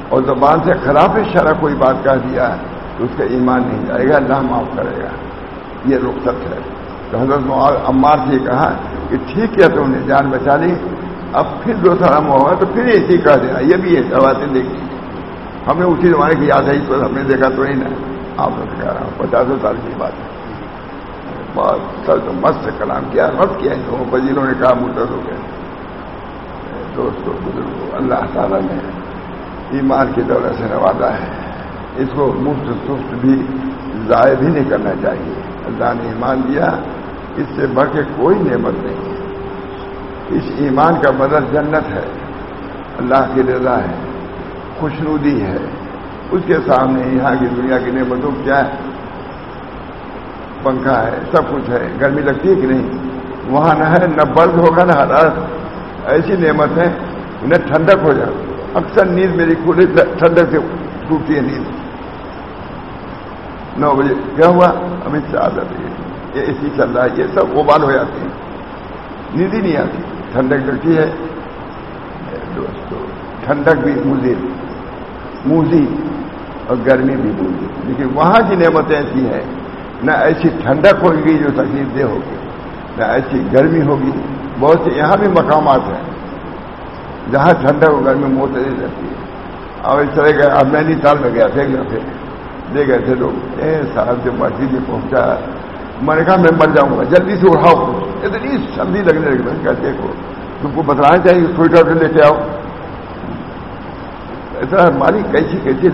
اور زبان سے خلاف شرح کوئی بات کہہ دیا تو اس کا ایمان نہیں جائے گا، اللہ معاف کرے گا۔ یہ رخصت ہے۔ تو حضرت عمار سے کہا کہ ٹھیک ہے، تو انہیں جان بچا لی۔ اب پھر دو سال ہوگا تو پھر اسی کہہ دینا، یہ بھی ہے باتیں دیکھی ہم نے اسی زمانے کی یاد ہے، اس پر ہم نے دیکھا تو نہیں نا۔ آپ نے کہہ رہا ہوں پچاسوں سال کی بات ہے۔ بہت سر تو مست کلام کیا مت کیا۔ ان لوگوں پر جنہوں نے کہا مرتد ہو گئے دوستوں، بزرگوں، اللہ تعالیٰ نے ایمان کی دولت سے نوازا ہے۔ اس کو مفت سفت بھی ضائع بھی نہیں کرنا چاہیے۔ اللہ نے ایمان دیا، اس سے بڑھ کے کوئی نعمت نہیں۔ اس ایمان کا بدل جنت ہے، اللہ کی رضا ہے، خوشنودی ہے۔ اس کے سامنے یہاں کی دنیا کی نعمتوں کیا ہے؟ پنکھا ہے، سب کچھ ہے، گرمی لگتی ہے کہ نہیں؟ وہاں نہ ہے، نہ برد ہوگا، نہ حرارت۔ ایسی نعمت ہے نہ ٹھنڈک ہو جائے اکثر نیند میری کھلی، ٹھنڈک سے ٹوٹتی ہے نیند۔ نو بجے، کیا ہوا؟ امت شاہ یہ اے سی چل رہا ہے، یہ سب اوبال ہو جاتے ہیں۔ نیند ہی نہیں آتی۔ ٹھنڈک لگتی ہے، دوستو، ٹھنڈک بھی موزی موزی اور گرمی بھی موزی۔ لیکن وہاں کی نعمتیں ایسی ہیں، نہ ایسی ٹھنڈک ہوگی جو تکلیف دہ ہوگی، نہ ایسی گرمی ہوگی۔ بہت سے یہاں بھی مقامات ہیں، جہاں ٹھنڈک اور گرمی معتدل رہتی۔ ہے اور اس طرح کا اب نینی تال میں گیا تھے گیا پھر۔ لے گئے تھے لوگ، اے صاحب جب مسجد میں پہنچا میں نے کہا میں مر جاؤں گا، جلدی سے اڑاؤ اتنی سردی لگنے لگی میں کہا دیکھو، تم کو بتلانا چاہیے سویٹر لے کے آؤ۔ ایسا ہماری کیسی کیسی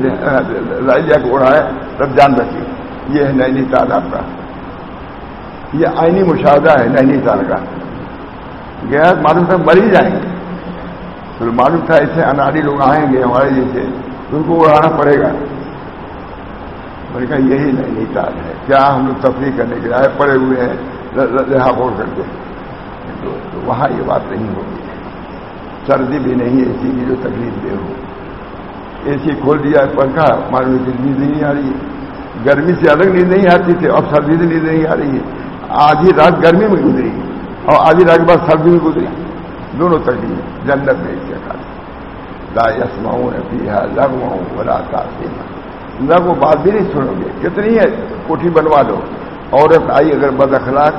رائی لیا کے اڑا ہے تب جان بچی۔ یہ ہے نینی تال آپ کا یہ آئینی مشاہدہ ہے نینی تال کا۔ گیا، معلوم تھا مر ہی جائیں گے۔ پھر معلوم تھا ایسے اناڑی لوگ آئیں گے، ہمارے جیسے۔ ان کو اڑانا پڑے گا۔ میں نے کہا، یہی نینی تال ہے۔ کیا ہم لوگ تفریح کرنے کے آئے، پڑے ہوئے ہیں۔ رہا بول کر کے تو وہاں یہ بات نہیں ہوگی سردی بھی نہیں ایسی کی جو تکلیف دے ہو۔ اے سی کھول دیا، پنکھا معلوم کی نیند نہیں آ رہی۔ ہے گرمی سے الگ نیند نہیں آتی تھی، اب سردی سے نیند نہیں آ رہی ہے۔ آدھی رات گرمی میں گزری۔ اور آدھی رات کے بعد سردی میں گزری۔ دونوں تکلیف۔ جنت میں اس کے لا یسماؤں پیہا لگواؤں بلا تاثیر نہ وہ بات بھی نہیں سنو گے۔ کتنی ہے، کوٹھی بنوا دو۔ عورت آئی اگر بد اخلاق،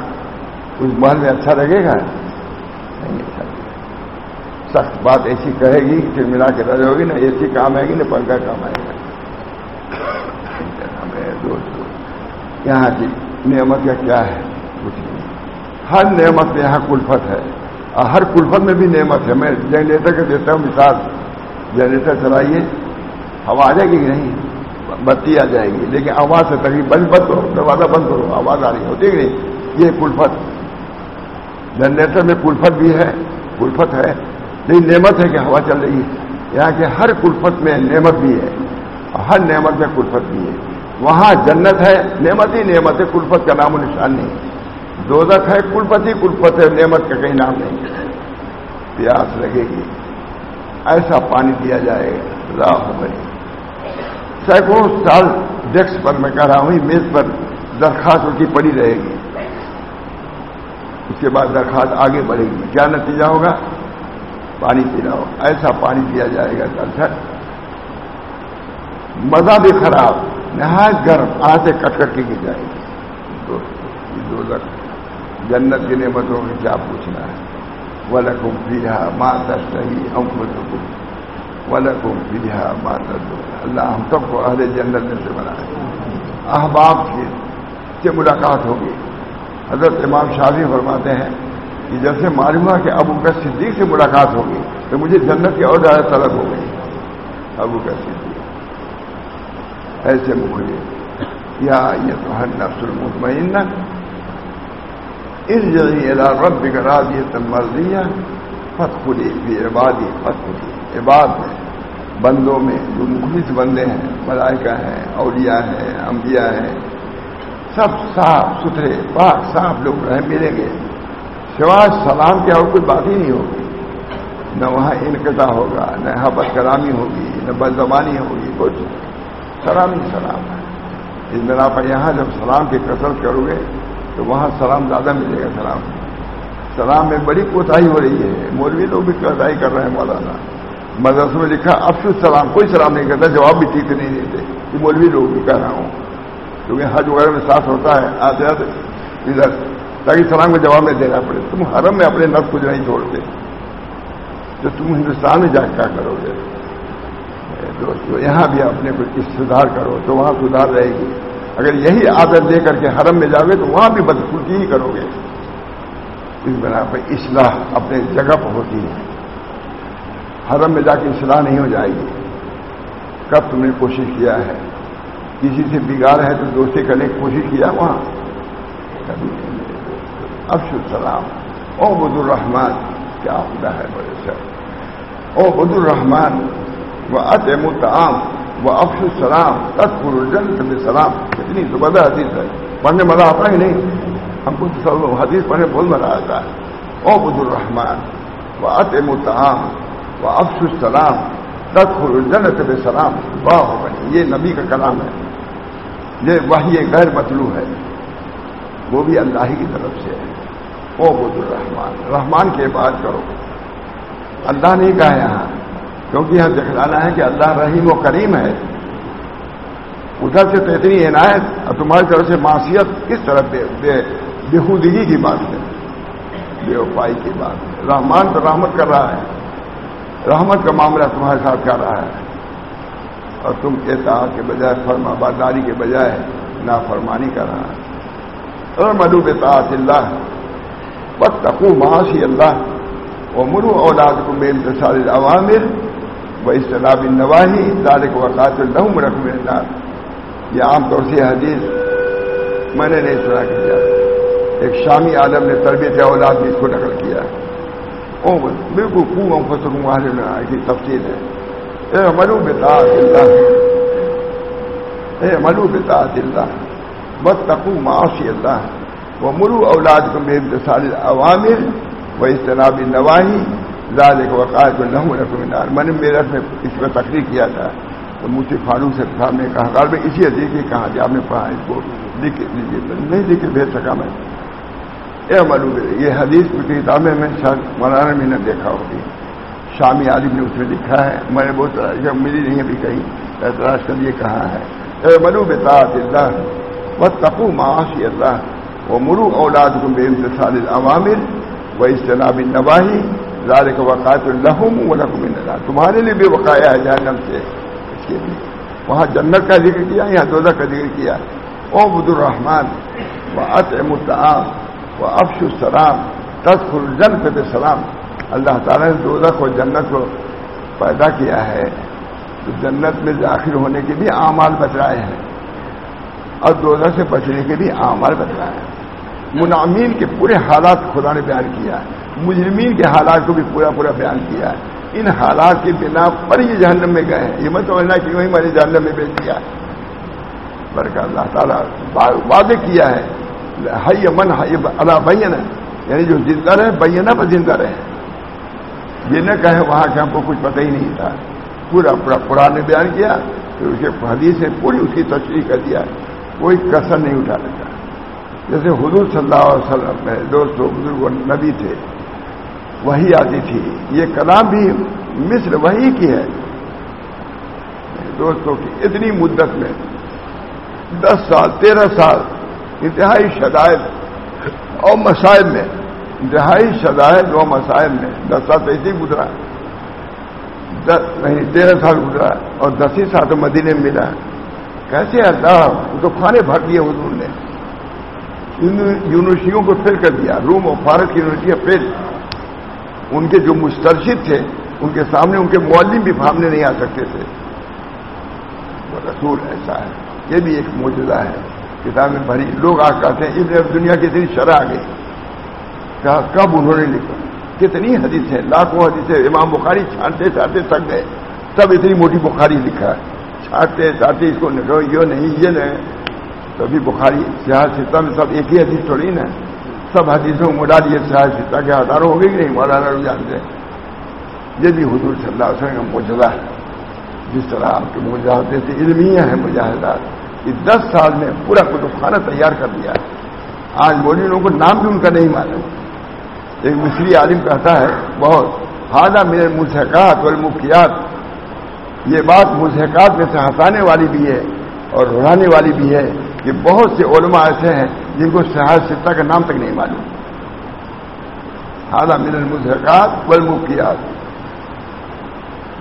اس محل میں اچھا لگے گا؟ نہیں اچھا سخت بات ایسی کہے گی کہ ملا کے رہے ہوگی نا اے سی کام آئے گی نا پنکھا کام آئے گا۔ دوست یہاں کی نعمت کا کیا ہے؟ کچھ نہیں۔ ہر نعمت میں یہاں کلفت ہے۔ اور ہر کلفت میں بھی نعمت ہے۔ میں جنریٹر کے دیتا ہوں مثال۔ جنریٹر چلائیے۔ ہوا آ جائے گی کہ نہیں؟ بتی آ جائے گی۔ لیکن آواز سے تکلیف بند بند کرو، دروازہ بند کرو، آواز آ رہی ہوتی کہ نہیں یہ کلفت۔ جنریٹر میں کلفت بھی ہے، کلفت ہے۔ لیکن نعمت ہے کہ ہوا چل رہی ہے۔ یہاں کے ہر کلفت میں نعمت بھی ہے ہر نعمت میں کلفت بھی ہے۔ وہاں جنت ہے، نعمت ہی نعمت ہے، کلفت کا نام و نشان نہیں۔ دوزک ہے، کلفت ہی کلفت ہے، نعمت کا کہیں نام نہیں۔ پیاس لگے گی۔ ایسا پانی دیا جائے گا بنی سینکڑوں سال ڈیسک پر میں کہہ رہا ہوں میز پر درخواست ان کی پڑی رہے گی۔ اس کے بعد درخواست آگے بڑھے گی۔ کیا نتیجہ ہوگا؟ پانی پینا ہو ایسا پانی دیا جائے گا اچھا مزہ بھی خراب، نہایت گرم آج سے کٹ کٹ کے گر جائے گی۔ دو جنت کی نعمتوں میں کیا پوچھنا ہے؟ وہ لکھوں پیڑھا ماں دس رہی ہم کو وہ لکھوں پیڑھا ماں دس اللہ ہم سب کو اہل جنت میں سے بنائے۔ احباب سے ملاقات ہوگی۔ حضرت امام شادی فرماتے ہیں کہ جیسے معلوم ہوا کہ ابو کا صدیق سے ملاقات ہوگی تو مجھے جنت کی اور زیادہ طلب ہو گئی۔ ابو کا صدیق۔ ایسے مکھلے یا یہ تو ہر نفس المطمئن اس جگہ رب کرا دیے تم مرضی پت کھلی بھی عبادی پت کھلی عباد میں بندوں میں جو مخلص بندے ہیں، ملائکہ ہیں، اولیاء ہیں، انبیاء ہیں، سب صاف ستھرے، پاک، صاف لوگ رہ ملیں گے۔ سوائے سلام کے اور کوئی بات ہی نہیں ہوگی۔ نہ وہاں انقطاع ہوگا، نہ یہاں بد کلامی ہوگی، نہ بد زبانی ہوگی، کچھ۔ سلام ہی سلام ہے۔ اس بنا پر یہاں جب سلام کی کثرت کرو گے، تو وہاں سلام زیادہ ملے گا، سلام۔ سلام میں بڑی کوتاہی ہو رہی ہے۔ مولوی لوگ بھی کوتاہی کر رہے ہیں، مولانا۔ مدرسے میں لکھا افسوس سلام، کوئی سلام نہیں کرتا، جواب بھی ٹھیک نہیں دیتے۔ کہ مولوی لوگ بھی کہہ رہا ہوں۔ کیونکہ حج وغیرہ میں ساتھ ہوتا ہے، آتے آتے ادھر، تاکہ سلام کو جواب میں دینا پڑے۔ تم حرم میں اپنے نفس کو نہیں چھوڑتے۔ تو تم ہندوستان میں جا کے کیا کرو گے؟ دوستو یہاں بھی اپنے کو کچھ سدھار کرو، تو وہاں سدھار رہے گی۔ اگر یہی عادت دے کر کے حرم میں جاؤ گے، تو وہاں بھی بدسلوکی ہی کرو گے۔ اس بنا پہ اصلاح اپنے جگہ پہ ہوتی ہے۔ حرم میں جا کے اصلاح نہیں ہو جائے گی۔ کب تم نے کوشش کیا ہے؟ کسی سے بگاڑ ہے تو دوستی کرنے کی کوشش کیا وہاں؟ کبھی افش السلام، او بد الرحمان کیا خدا ہے بڑے سر۔ او بد الرحمان وہ اتم الطعام وہ افش السلام تذکر الجنت میں سلام کتنی زبردہ حدیث ہے۔ پڑھنے مزہ آتا ہی نہیں۔ ہم کو تو سب حدیث پڑھنے بہت مزہ آتا ہے۔ او بد الرحمان و عطم الطعام و افس السلام تک جنت سلام واہ ہو یہ نبی کا کلام ہے۔ یہ وہی غیر مطلوب ہے۔ وہ بھی اللہ ہی کی طرف سے ہے۔ او بد الرحمان رحمان کی بات کرو۔ اللہ نہیں کہا یہاں، کیونکہ یہاں دکھلانا ہے کہ اللہ رحیم و کریم ہے۔ ادھر سے تو اتنی عنایت، اور تمہاری طرف سے معاشیت کس طرح بےحودگی کی بات ہے؟ بے وفائی کی بات ہے۔ رحمان تو رحمت کر رہا ہے۔ رحمت کا معاملہ تمہارے ساتھ کر رہا ہے۔ اور تم احتیاط کے بجائے فرما باداری کے بجائے نافرمانی کر رہا ہے۔ اور مدو اطاعت اللہ بس تقو معاشی اللہ اور مرو اولاد کو میل دسال عوامر وہ اصطلاح نواحی دار وقات الحم رقم یہ عام طور سے حدیث میں نے نہیں سنا کیا۔ ایک شامی عالم نے تربیت اولاد بھی اس کو نقل کیا۔ بالکل کو فسکوں والے میں کی تفصیل ہے اے ملو بتا اللہ اے ملو بتا اللہ بس تقو معاشی اللہ وہ مرو اولاد کو بے سال عوامر و اجتنابی نواحی زاد ایک وقات نہ رقم میں نے میرے میں اس میں تقریر کیا تھا تو مجھ سے فاروق سے صاحب نے کہا غالب میں اسی حدیث کی کہا کہ آپ نے پڑھا اس کو لکھ لیجیے نہیں لکھ کے بھیج سکا میں اے معلوم یہ حدیث کی کتابیں میں شاید مولانا میں نے دیکھا ہوگی۔ شامی عالم نے اس میں لکھا ہے، میں نے بہت ملی نہیں ابھی کہیں، اعتراض کر لیے کہا ہے۔ اے ملو بتاط اللہ و تقو معاشی اللہ وہ مرو اولاد کو بے انتصال عوامل و اجتناب نواحی زار کا وقات الحم و رقم تمہارے لیے بھی وقایا ہے جہنم سے۔ اس کے لیے۔ وہاں جنت کا ذکر کیا، یہاں دوزہ کا ذکر کیا۔ او بد الرحمان و اطم الطعام۔ و افش السلام تسخر جن پہ سلام اللہ تعالیٰ نے دوزہ کو جنت کو پیدا کیا ہے۔ تو جنت میں داخل ہونے کے بھی اعمال بتلائے ہیں۔ اور دوزہ سے بچنے کے بھی اعمال بتلائے ہیں۔ منامین کے پورے حالات خدا نے بیان کیا ہے۔ مجرمین کے حالات کو بھی پورا پورا بیان کیا ہے۔ ان حالات کی بنا پر یہ جہنم میں گئے ہیں۔ یہ مت سمجھنا کہ وہی ہمارے جہنم میں بیچ دیا ہے۔ برکہ اللہ تعالیٰ، واضح کیا ہے۔ ہائی من ہائی اللہ بین یعنی جو زندہ رہے بینا پر زندہ رہے. یہ نہ کہیں وہاں کے ہم کو کچھ پتہ ہی نہیں تھا. پورا پورا قرآن نے بیان کیا، پھر اس کے حدیث نے پوری اس کی تشریح کر دیا. کوئی کسر نہیں اٹھا لیتا. جیسے حضور صلی اللہ علیہ وسلم میں دوستوں بزرگ نبی تھے، وہی آتی تھی. یہ کلام بھی مصر وہی کی ہے. دوستوں کی اتنی مدت میں، دس سال، تیرہ سال انتہائی شدائد اور مسائل میں، انتہائی شدائد اور مسائل میں۔ دس سال تو ایسے ہی گزرا۔ دس نہیں، تیرہ سال گزرا اور دس ہی سال تو مدینے میں ملا۔ کیسے اللہ وہ تو کھانے بھر دیے حضور نے۔ یونیورسٹیوں کو فیل کر دیا۔ روم اور فارغ کی یونیورسٹیاں فیل ان کے جو مسترشد تھے، ان کے سامنے ان کے معلم بھی سامنے نہیں آ سکتے تھے۔ وہ رسول ایسا ہے۔ یہ بھی ایک موجودہ ہے۔ کتابیں بھری۔ لوگ آ کہتے ہیں اس دنیا کی اتنی شرح آ گئی۔ کہا، کب انہوں نے لکھا؟ کتنی حدیث ہے لاکھوں حدیث ہے امام بخاری چھانٹتے چھانٹتے تھک گئے۔ تب اتنی موٹی بخاری لکھا ہے۔ چھانٹتے چھانٹتے اس کو نکلو یہ نہیں یہ نہیں۔ تبھی بخاری سیاح ستا میں سب ایک ہی حدیث تھوڑی نا۔ سب حدیثوں میں مڈا لیے شاید سیتا کے ہزاروں ہو گئی کہ نہیں؟ مولانا جانتے یہ بھی حضور صلی اللہ علیہ وسلم کا مجدہ ہے۔ جس طرح آپ کے مجاہدے سے علمیہ ہیں، مجاہدات۔ یہ دس سال میں پورا کتب خانہ تیار کر دیا ہے۔ آج مودی لوگوں کو نام بھی ان کا نہیں معلوم۔ ایک مصری عالم کہتا ہے، بہت۔ ہادہ میرے مسحقات اور مکھیات یہ بات مسحقات میں سے ہنسانے والی بھی ہے اور رڑانے والی بھی ہے کہ بہت سے علماء ایسے ہیں جن کو شہاد ستا کا نام تک نہیں معلوم۔ حالہ من المزحقات والمکیات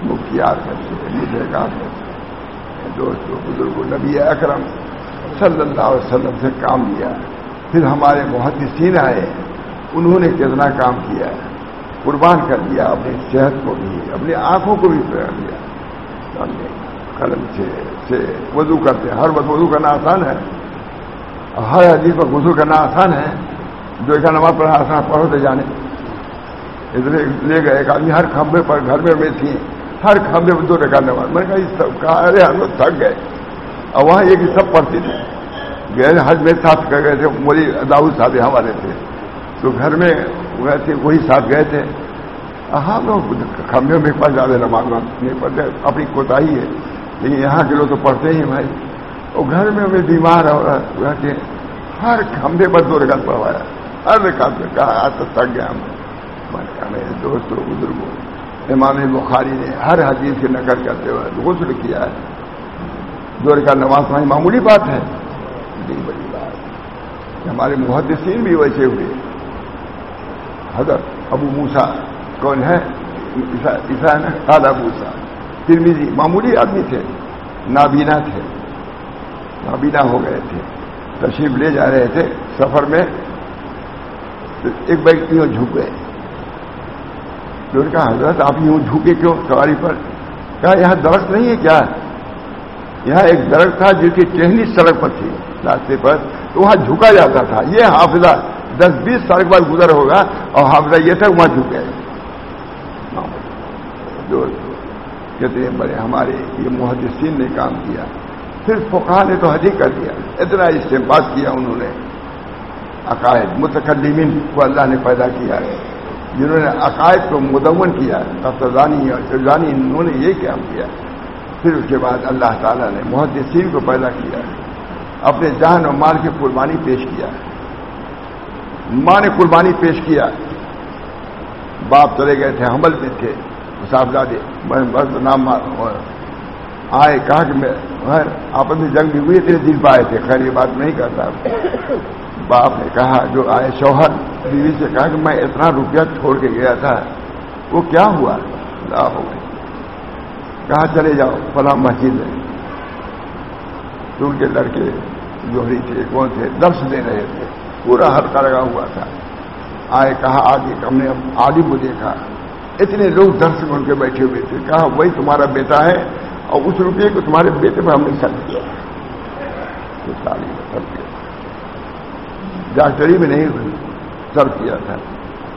مکیات مزحقات دوستوں بزرگ نبی اکرم صلی اللہ علیہ وسلم سے کام لیا پھر ہمارے محدثین آئے انہوں نے کتنا کام کیا ہے؟ قربان کر دیا، اپنی صحت کو بھی، اپنی آنکھوں کو بھی پھیر دیا۔ یعنی قلم سے وضو کرتے ہر وقت وضو کرنا آسان ہے۔ ہر حدیث پر غسل کرنا آسان ہے۔ جو ایک نماز پڑھنا آسان پڑھو تو جانے۔ ادھر لے گئے، ایک آدمی ہر کھمبے پر گھر میں میں تھی ہر کھمبے پر دو رکھا نماز میں نے کہا ارے ہم لوگ تھک گئے۔ اور وہاں ایک سب پڑھتے تھے۔ گئے، حج میں ساتھ کر گئے تھے۔ مولی داؤد صاحب ہمارے تھے۔ تو گھر میں گئے تھے، وہی ساتھ گئے تھے۔ ہاں لوگ کھمبے میں پڑھ جاتے نماز نہیں پڑھتے۔ اپنی کوتا ہی ہے۔ لیکن یہاں کے لوگ تو پڑھتے ہی بھائی۔ وہ گھر میں ہمیں بیمار ہو رہا ہے۔ ہر کھمبے پر دو رکعت پڑھوایا۔ ہر رکعت میں کہا، آج تو تک گیا میں کہا دوستوں، بزرگوں۔ امام بخاری نے ہر حدیث کی نقل کرتے ہوئے غسل کیا ہے۔ دو رکعت نماز پڑھائی معمولی بات ہے۔ بڑی بڑی بات۔ ہمارے محدثین بھی ویسے ہوئے۔ حضرت ابو موسا کون ہے؟ عیسا نا؟ آدھا موسا ترمیزی معمولی آدمی تھے۔ نابینا تھے۔ نابینا ہو گئے تھے۔ تشریف لے جا رہے تھے سفر میں۔ ایک بائک جھک گئے۔ کہا حضرت، آپ یوں جھکے کیوں سواری پر؟ کہا، یہاں درخت نہیں ہے کیا؟ یہاں ایک درخت تھا جو کہ ٹہنی سڑک پر تھی، راستے پر، تو وہاں جھکا جاتا تھا۔ یہ حافظہ دس بیس سال کے بعد گزر ہوگا اور حافظہ یہ تھا، وہاں جھکے۔ کہتے ہیں، بڑے ہمارے یہ محدثین نے کام کیا۔ پھر فقہ نے تو حجی کر دیا۔ اتنا اس سے بات کیا انہوں نے۔ عقائد، متقدمین کو اللہ نے پیدا کیا ہے۔ جنہوں نے عقائد کو مدون کیا تفتانی اور انہوں نے یہ کام کیا۔ پھر اس کے بعد اللہ تعالیٰ نے محدثین کو پیدا کیا، اپنے جان اور مال کی قربانی پیش کیا۔ ماں نے قربانی پیش کیا۔ باپ چلے گئے تھے حمل میں تھے۔ صاحبزادے بس نام آئے، کہا کہ میں آپس میں جنگ بھی ہوئی تیرے دل پائے تھے۔ خیر، یہ بات نہیں کرتا۔ باپ نے کہا، جو آئے شوہر، بیوی سے کہا کہ میں اتنا روپیہ چھوڑ کے گیا تھا، وہ کیا ہوا؟ لا ہو گئی کہاں چلے جاؤ، فلاں مسجد ہے تو ان کے لڑکے جوہری تھے، کون تھے؟ درس دے رہے تھے۔ پورا ہلکا لگا ہوا تھا۔ آئے، کہا، آگے ہم نے آدھی کو دیکھا۔ اتنے لوگ درس میں ان کے بیٹھے ہوئے تھے۔ کہا، وہی تمہارا بیٹا ہے اور اس روپئے کو تمہارے بیٹے پر ہم نے سر کیا۔ سر کیا ڈاکٹری میں نہیں سر کیا تھا،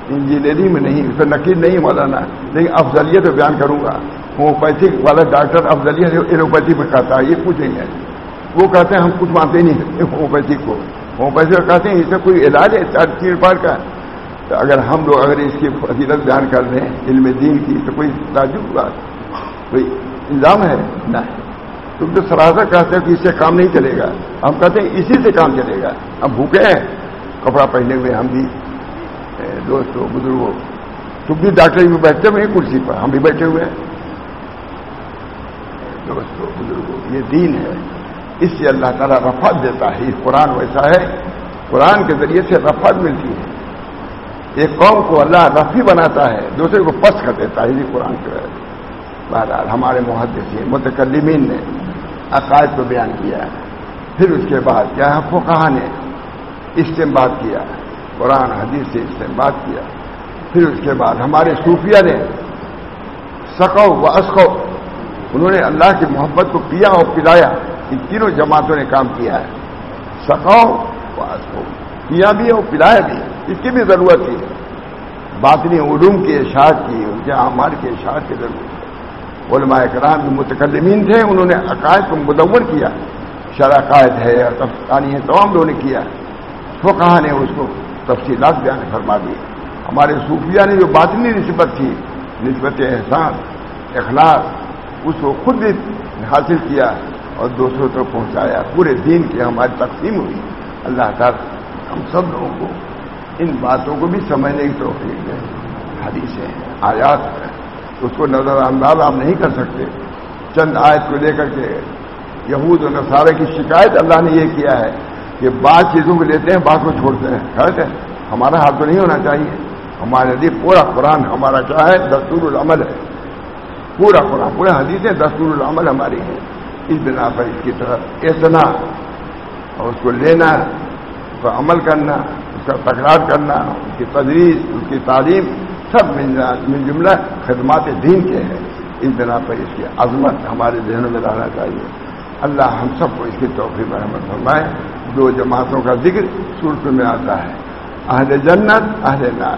انجینئرنگ میں نہیں اس پر نقید نہیں مولانا، لیکن افضلیت بیان کروں گا۔ ہوموپیتھک والا ڈاکٹر افضلیت ایلوپیتھی پہ کہتا ہے، یہ کچھ نہیں ہے وہ کہتے ہیں ہم کچھ مانتے نہیں ہوموپیتھک کو۔ ہوموپیتھی کہتے ہیں، اس میں کوئی علاج ہے؟ چار چیڑ پاڑ کا۔ تو اگر ہم لوگ اگر اس کی فضیلت بیان کر دیں، علم دین کی، تو کوئی تعجب بات، کوئی الزام ہے؟ نہ تم تو سراسر کہتے ہیں کہ اس سے کام نہیں چلے گا۔ ہم کہتے ہیں اسی سے کام چلے گا۔ ہم بھوکے ہیں۔ کپڑا پہنے ہوئے ہم بھی دوستوں بزرگوں تم بھی ڈاکٹر بھی بیٹھتے ہوئے کرسی پر ہم بھی بیٹھے ہوئے ہیں۔ دوستوں بزرگوں یہ دین ہے۔ اس سے اللہ تعالیٰ رفت دیتا ہے۔ یہ قرآن ویسا ہے۔ قرآن کے ذریعے سے رفت ملتی ہے۔ ایک قوم کو اللہ رفی بناتا ہے، دوسرے کو پس کر دیتا ہے۔ یہ قرآن کے بہرحال، ہمارے محدثین، متکلمین نے عقائد کو بیان کیا ہے۔ پھر اس کے بعد، کیا ہے؟ فقہ نے استعمال کیا قرآن، حدیث سے استعمال کیا۔ پھر اس کے بعد ہمارے صوفیہ نے سکو و اسکو انہوں نے اللہ کی محبت کو پیا اور پلایا ان تینوں جماعتوں نے کام کیا ہے۔ سکو و اسکو پیا بھی اور پلایا بھی اس کی بھی ضرورت تھی باطنی علوم کی اشاعت کی ان کے اعمال کی اشاعت کی ضرورت تھی علماء کرام جو متقدمین تھے، انہوں نے عقائد کو مدور کیا۔ شرح قائد ہے تفصانی ہے، تمام لوگوں نے کیا۔ تو کہاں نے اس کو تفصیلات بیان فرما دی۔ ہمارے صوفیہ نے جو باطنی نسبت تھی نسبت احسان اخلاق اس کو خود بھی حاصل کیا اور دوسروں تک پہنچایا۔ پورے دین کی ہماری تقسیم ہوئی۔ اللہ تعالیٰ ہم سب لوگوں کو ان باتوں کو بھی سمجھنے کی توفیق ہے حدیثیں آیات ہے۔ اس کو نظر انداز آپ نہیں کر سکتے۔ چند آیت کو لے کر کے یہود و نصارے کی شکایت اللہ نے یہ کیا ہے۔ کہ بعض چیزوں کو لیتے ہیں، بعض کو چھوڑتے ہیں۔ خیر ہے؟ ہمارا ہاتھ تو نہیں ہونا چاہیے۔ ہمارے لیے پورا قرآن ہمارا کیا ہے، دستور العمل ہے۔ پورا قرآن، پورے حدیثیں دستور العمل ہماری ہے اس بنا پر اس کی طرف اتنا اور اس کو لینا، اس پر عمل کرنا، اس کا تکرار کرنا، اس کی تدریس، اس کی تعلیم، سب من جملہ خدمات دین کے ہیں۔ اس بنا پر اس کی عظمت ہمارے ذہنوں میں رہنا چاہیے۔ اللہ ہم سب کو اس کی توفیق رحمت فرمائے۔ دو جماعتوں کا ذکر صورت میں آتا ہے۔ اہل جنت، اہل نار۔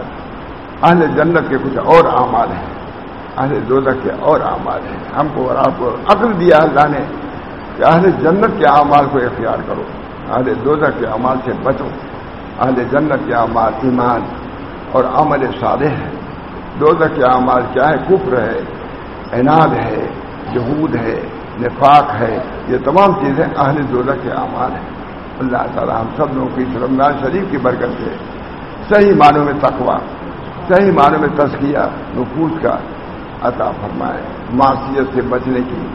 اہل جنت کے کچھ اور اعمال ہیں۔ اہل دولت کے اور اعمال ہیں۔ ہم کو اور آپ کو عقل دیا اللہ نے کہ اہل جنت کے اعمال کو اختیار کرو۔ اہل دوزہ کے اعمال سے بچو۔ اہل جنت کے اعمال ایمان اور عمل صالح ہے دوزہ کے اعمال کیا ہے؟ کفر ہے عناد ہے، جہود ہے، نفاق ہے۔ یہ تمام چیزیں اہل دوزہ کے اعمال ہیں۔ اللہ تعالیٰ ہم سب لوگوں کی رمضان شریف کی برکت سے صحیح معنوں میں تقوا صحیح معنوں میں تزکیہ نفوس کا عطا فرمائے معاشیت سے بچنے کی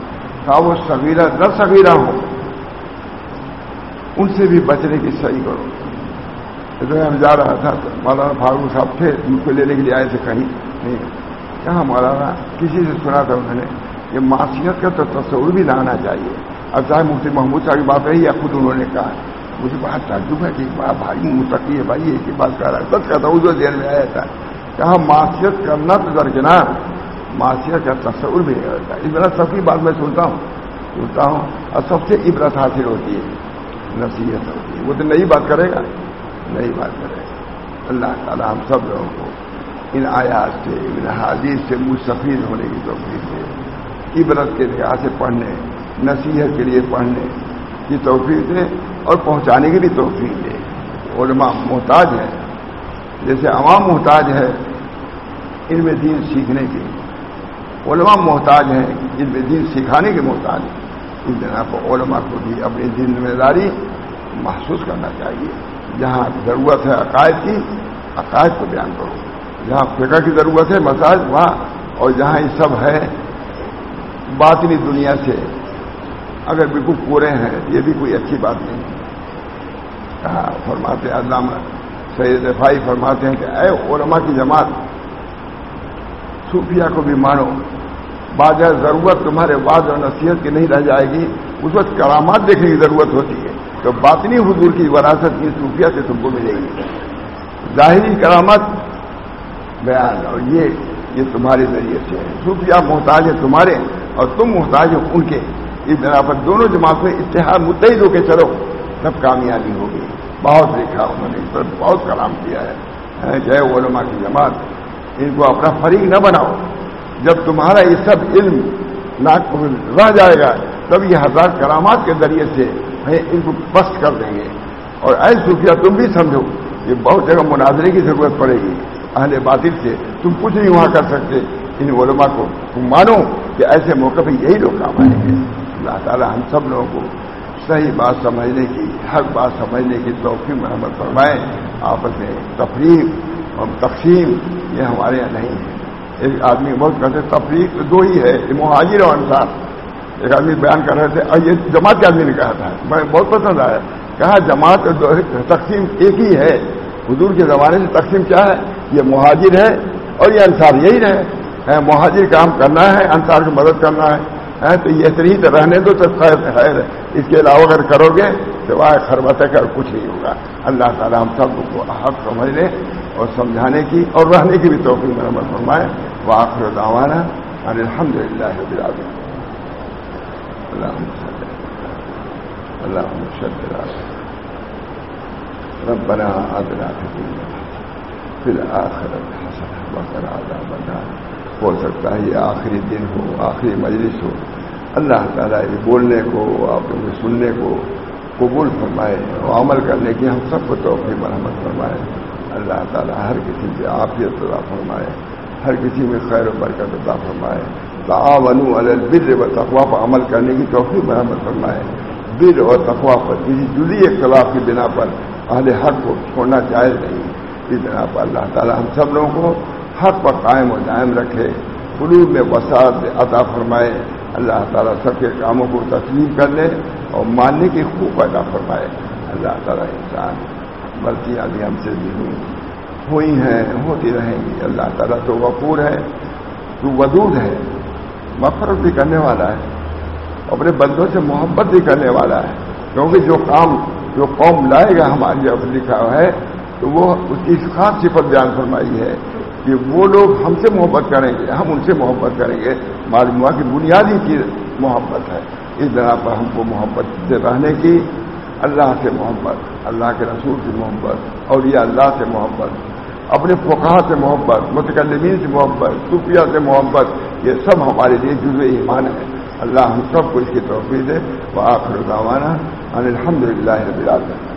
ہاں وہ سگیرہ نہ سگیرہ ہو، ان سے بھی بچنے کی صحیح کرو۔ ہم جا رہا تھا، مولانا فاروق صاحب تھے، ان کو لینے کے لیے آئے تھے کہیں، نہیں۔ کہاں مولانا؟ کسی سے سنا تھا انہوں نے کہ معاشیت کا تو تصور بھی نہ آنا چاہیے۔ اب چاہے مفتی محمود صاحب کی بات رہی یا خود انہوں نے کہا مجھے بہت تعجب ہے کہ بڑا بھائی، متقی ہے بھائی، ایک ہی بات کر رہا ہے۔ سچ کا تھا اس دیر میں آیا تھا کہا ہاں، معاشیت کرنا تو درکنار معاشیت کا تصور بھی نہیں ہوتا۔ اس طرح سب کی بات میں سنتا ہوں سنتا ہوں، اور سب سے عبرت حاصل ہوتی ہے، نصیحت ہوتی ہے۔ وہ تو نئی بات کرے گا، نئی بات کرے گا۔ اللہ تعالیٰ ہم سب لوگوں کو ان آیات سے، ان حادیث سے مستفید ہونے کی توفیق دے۔ عبرت کے لحاظ سے پڑھنے نصیحت کے لیے پڑھنے کی توفیق دے اور پہنچانے کی بھی توفیق دے۔ علماء محتاج ہے جیسے عوام محتاج ہے ان میں دین سیکھنے کی علماء محتاج ہیں جن میں دین سکھانے کے محتاج ہیں۔ اس بنا پر علماء کو بھی اپنی ذمہ داری محسوس کرنا چاہیے۔ جہاں ضرورت ہے عقائد کی، عقائد کو بیان کرو۔ جہاں فقہ کی ضرورت ہے مساج وہاں۔ اور جہاں یہ سب ہے باطنی دنیا سے اگر بالکل پورے ہیں، یہ بھی کوئی اچھی بات نہیں۔ کہا فرماتے علامہ سید رفائی فرماتے ہیں کہ اے علماء کی جماعت صوفیہ کو بھی مانو۔ بعض ضرورت تمہارے بعض اور نصیحت کی نہیں رہ جائے گی۔ اس وقت کرامات دیکھنے کی ضرورت ہوتی ہے۔ تو باطنی حضور کی وراثت کی صوفیہ سے تم کو ملے گی۔ ظاہری کرامت بیان، اور یہ یہ تمہارے ذریعے سے ہے۔ صوفیہ محتاج ہے تمہارے، اور تم محتاج ہو ان کے۔ اس بنا پر دونوں جماعت میں اتحاد متحد ہو کے چلو تب کامیابی ہوگی بہت دیکھا انہوں نے، اس پر بہت کلام کیا ہے۔ جے علماء کی جماعت، ان کو اپنا فریق نہ بناؤ۔ جب تمہارا یہ سب علم ناک رہ جائے گا، تب یہ ہزار کرامات کے ذریعے سے ان کو پست کر دیں گے۔ اور ایسے صوفیہ تم بھی سمجھو، یہ بہت جگہ مناظرے کی ضرورت پڑے گی۔ اہل باطل سے تم کچھ نہیں وہاں کر سکتے۔ ان علماء کو تم مانو کہ ایسے موقع پہ یہی لوگ کام آئیں گے۔ اللہ تعالیٰ ہم سب لوگوں کو صحیح بات سمجھنے کی ہر بات سمجھنے کی توفیق مرمت فرمائے۔ آپس میں تفریح اور تقسیم، یہ ہمارے یہاں نہیں ہے۔ ایک آدمی بہت کہتے تفریح دو ہی ہے یہ مہاجر اور انصار۔ ایک آدمی بیان کر رہے تھے، اور یہ جماعت کے آدمی نے کہا تھا۔ میں بہت پسند آیا۔ کہا، جماعت تقسیم ایک ہی ہے۔ حضور کے زمانے سے تقسیم کیا ہے؟ یہ مہاجر ہے اور یہ انصار یہی رہے۔ ہاں، مہاجر کام کرنا ہے، انصار کی مدد کرنا ہے۔ تو یہ صحیح تو رہنے دو تو خیر اس کے علاوہ اگر کرو گے تو وہ خربت ہے کہ کچھ نہیں ہوگا۔ اللہ تعالیٰ ہم سب کو حق سمجھنے اور سمجھانے کی اور رہنے کی بھی توفیق مرمت فرمائے۔ وہ آخر دعوانا اور الحمد للہ اللہ ربنا آدنا پھر آخر بکر آدھا بنا ہو سکتا ہے؟ یہ آخری دن ہو، آخری مجلس ہو۔ اللہ تعالیٰ یہ بولنے کو، آپ سننے کو قبول فرمائے اور عمل کرنے کی ہم سب کو توفیق مرحمت فرمائے۔ اللہ تعالیٰ ہر کسی سے عافیت عطا فرمائے، ہر کسی میں خیر و برکت عطا فرمائے۔ تعاون البر و تقوا پر عمل کرنے کی توفیق مرحمت فرمائے۔ بر اور تقوا پر کسی جدی اختلاف کی بنا پر اہل حق کو چھوڑنا جائز نہیں۔ اس بنا پر اللہ تعالیٰ ہم سب لوگوں کو حق پر قائم و دائم رکھے، قلوب میں وسعت عطا فرمائے، اللہ تعالیٰ سب کے کاموں کو تسلیم کر لے اور ماننے کی خوب ادا فرمائے۔ اللہ تعالیٰ انسان غلطیاں بھی ہم سے بھی ہوئی ہوئی ہیں، ہوتی رہیں گی۔ اللہ تعالیٰ تو وقور ہے، تو ودود ہے مفرت بھی کرنے والا ہے، اپنے بندوں سے محبت بھی کرنے والا ہے۔ کیونکہ جو کام، جو قوم لائے گا ہماری جب لکھا ہے، تو وہ اس کی خاص صفت بیان فرمائی ہے۔ کہ وہ لوگ ہم سے محبت کریں گے، ہم ان سے محبت کریں گے۔ معلوم ہوا کی بنیادی چیز محبت ہے۔ اس طرح پر ہم کو محبت سے رہنے کی، اللہ سے محبت، اللہ کے رسول کی محبت اور یہ اللہ سے محبت، اپنے فقہ سے محبت، متکلمین سے محبت صوفیہ سے محبت، یہ سب ہمارے لیے جزو ایمان ہے۔ اللہ ہم سب کو اس کی توفیق دے۔ وہ آخر دعوانا الحمد للہ رب العالمین۔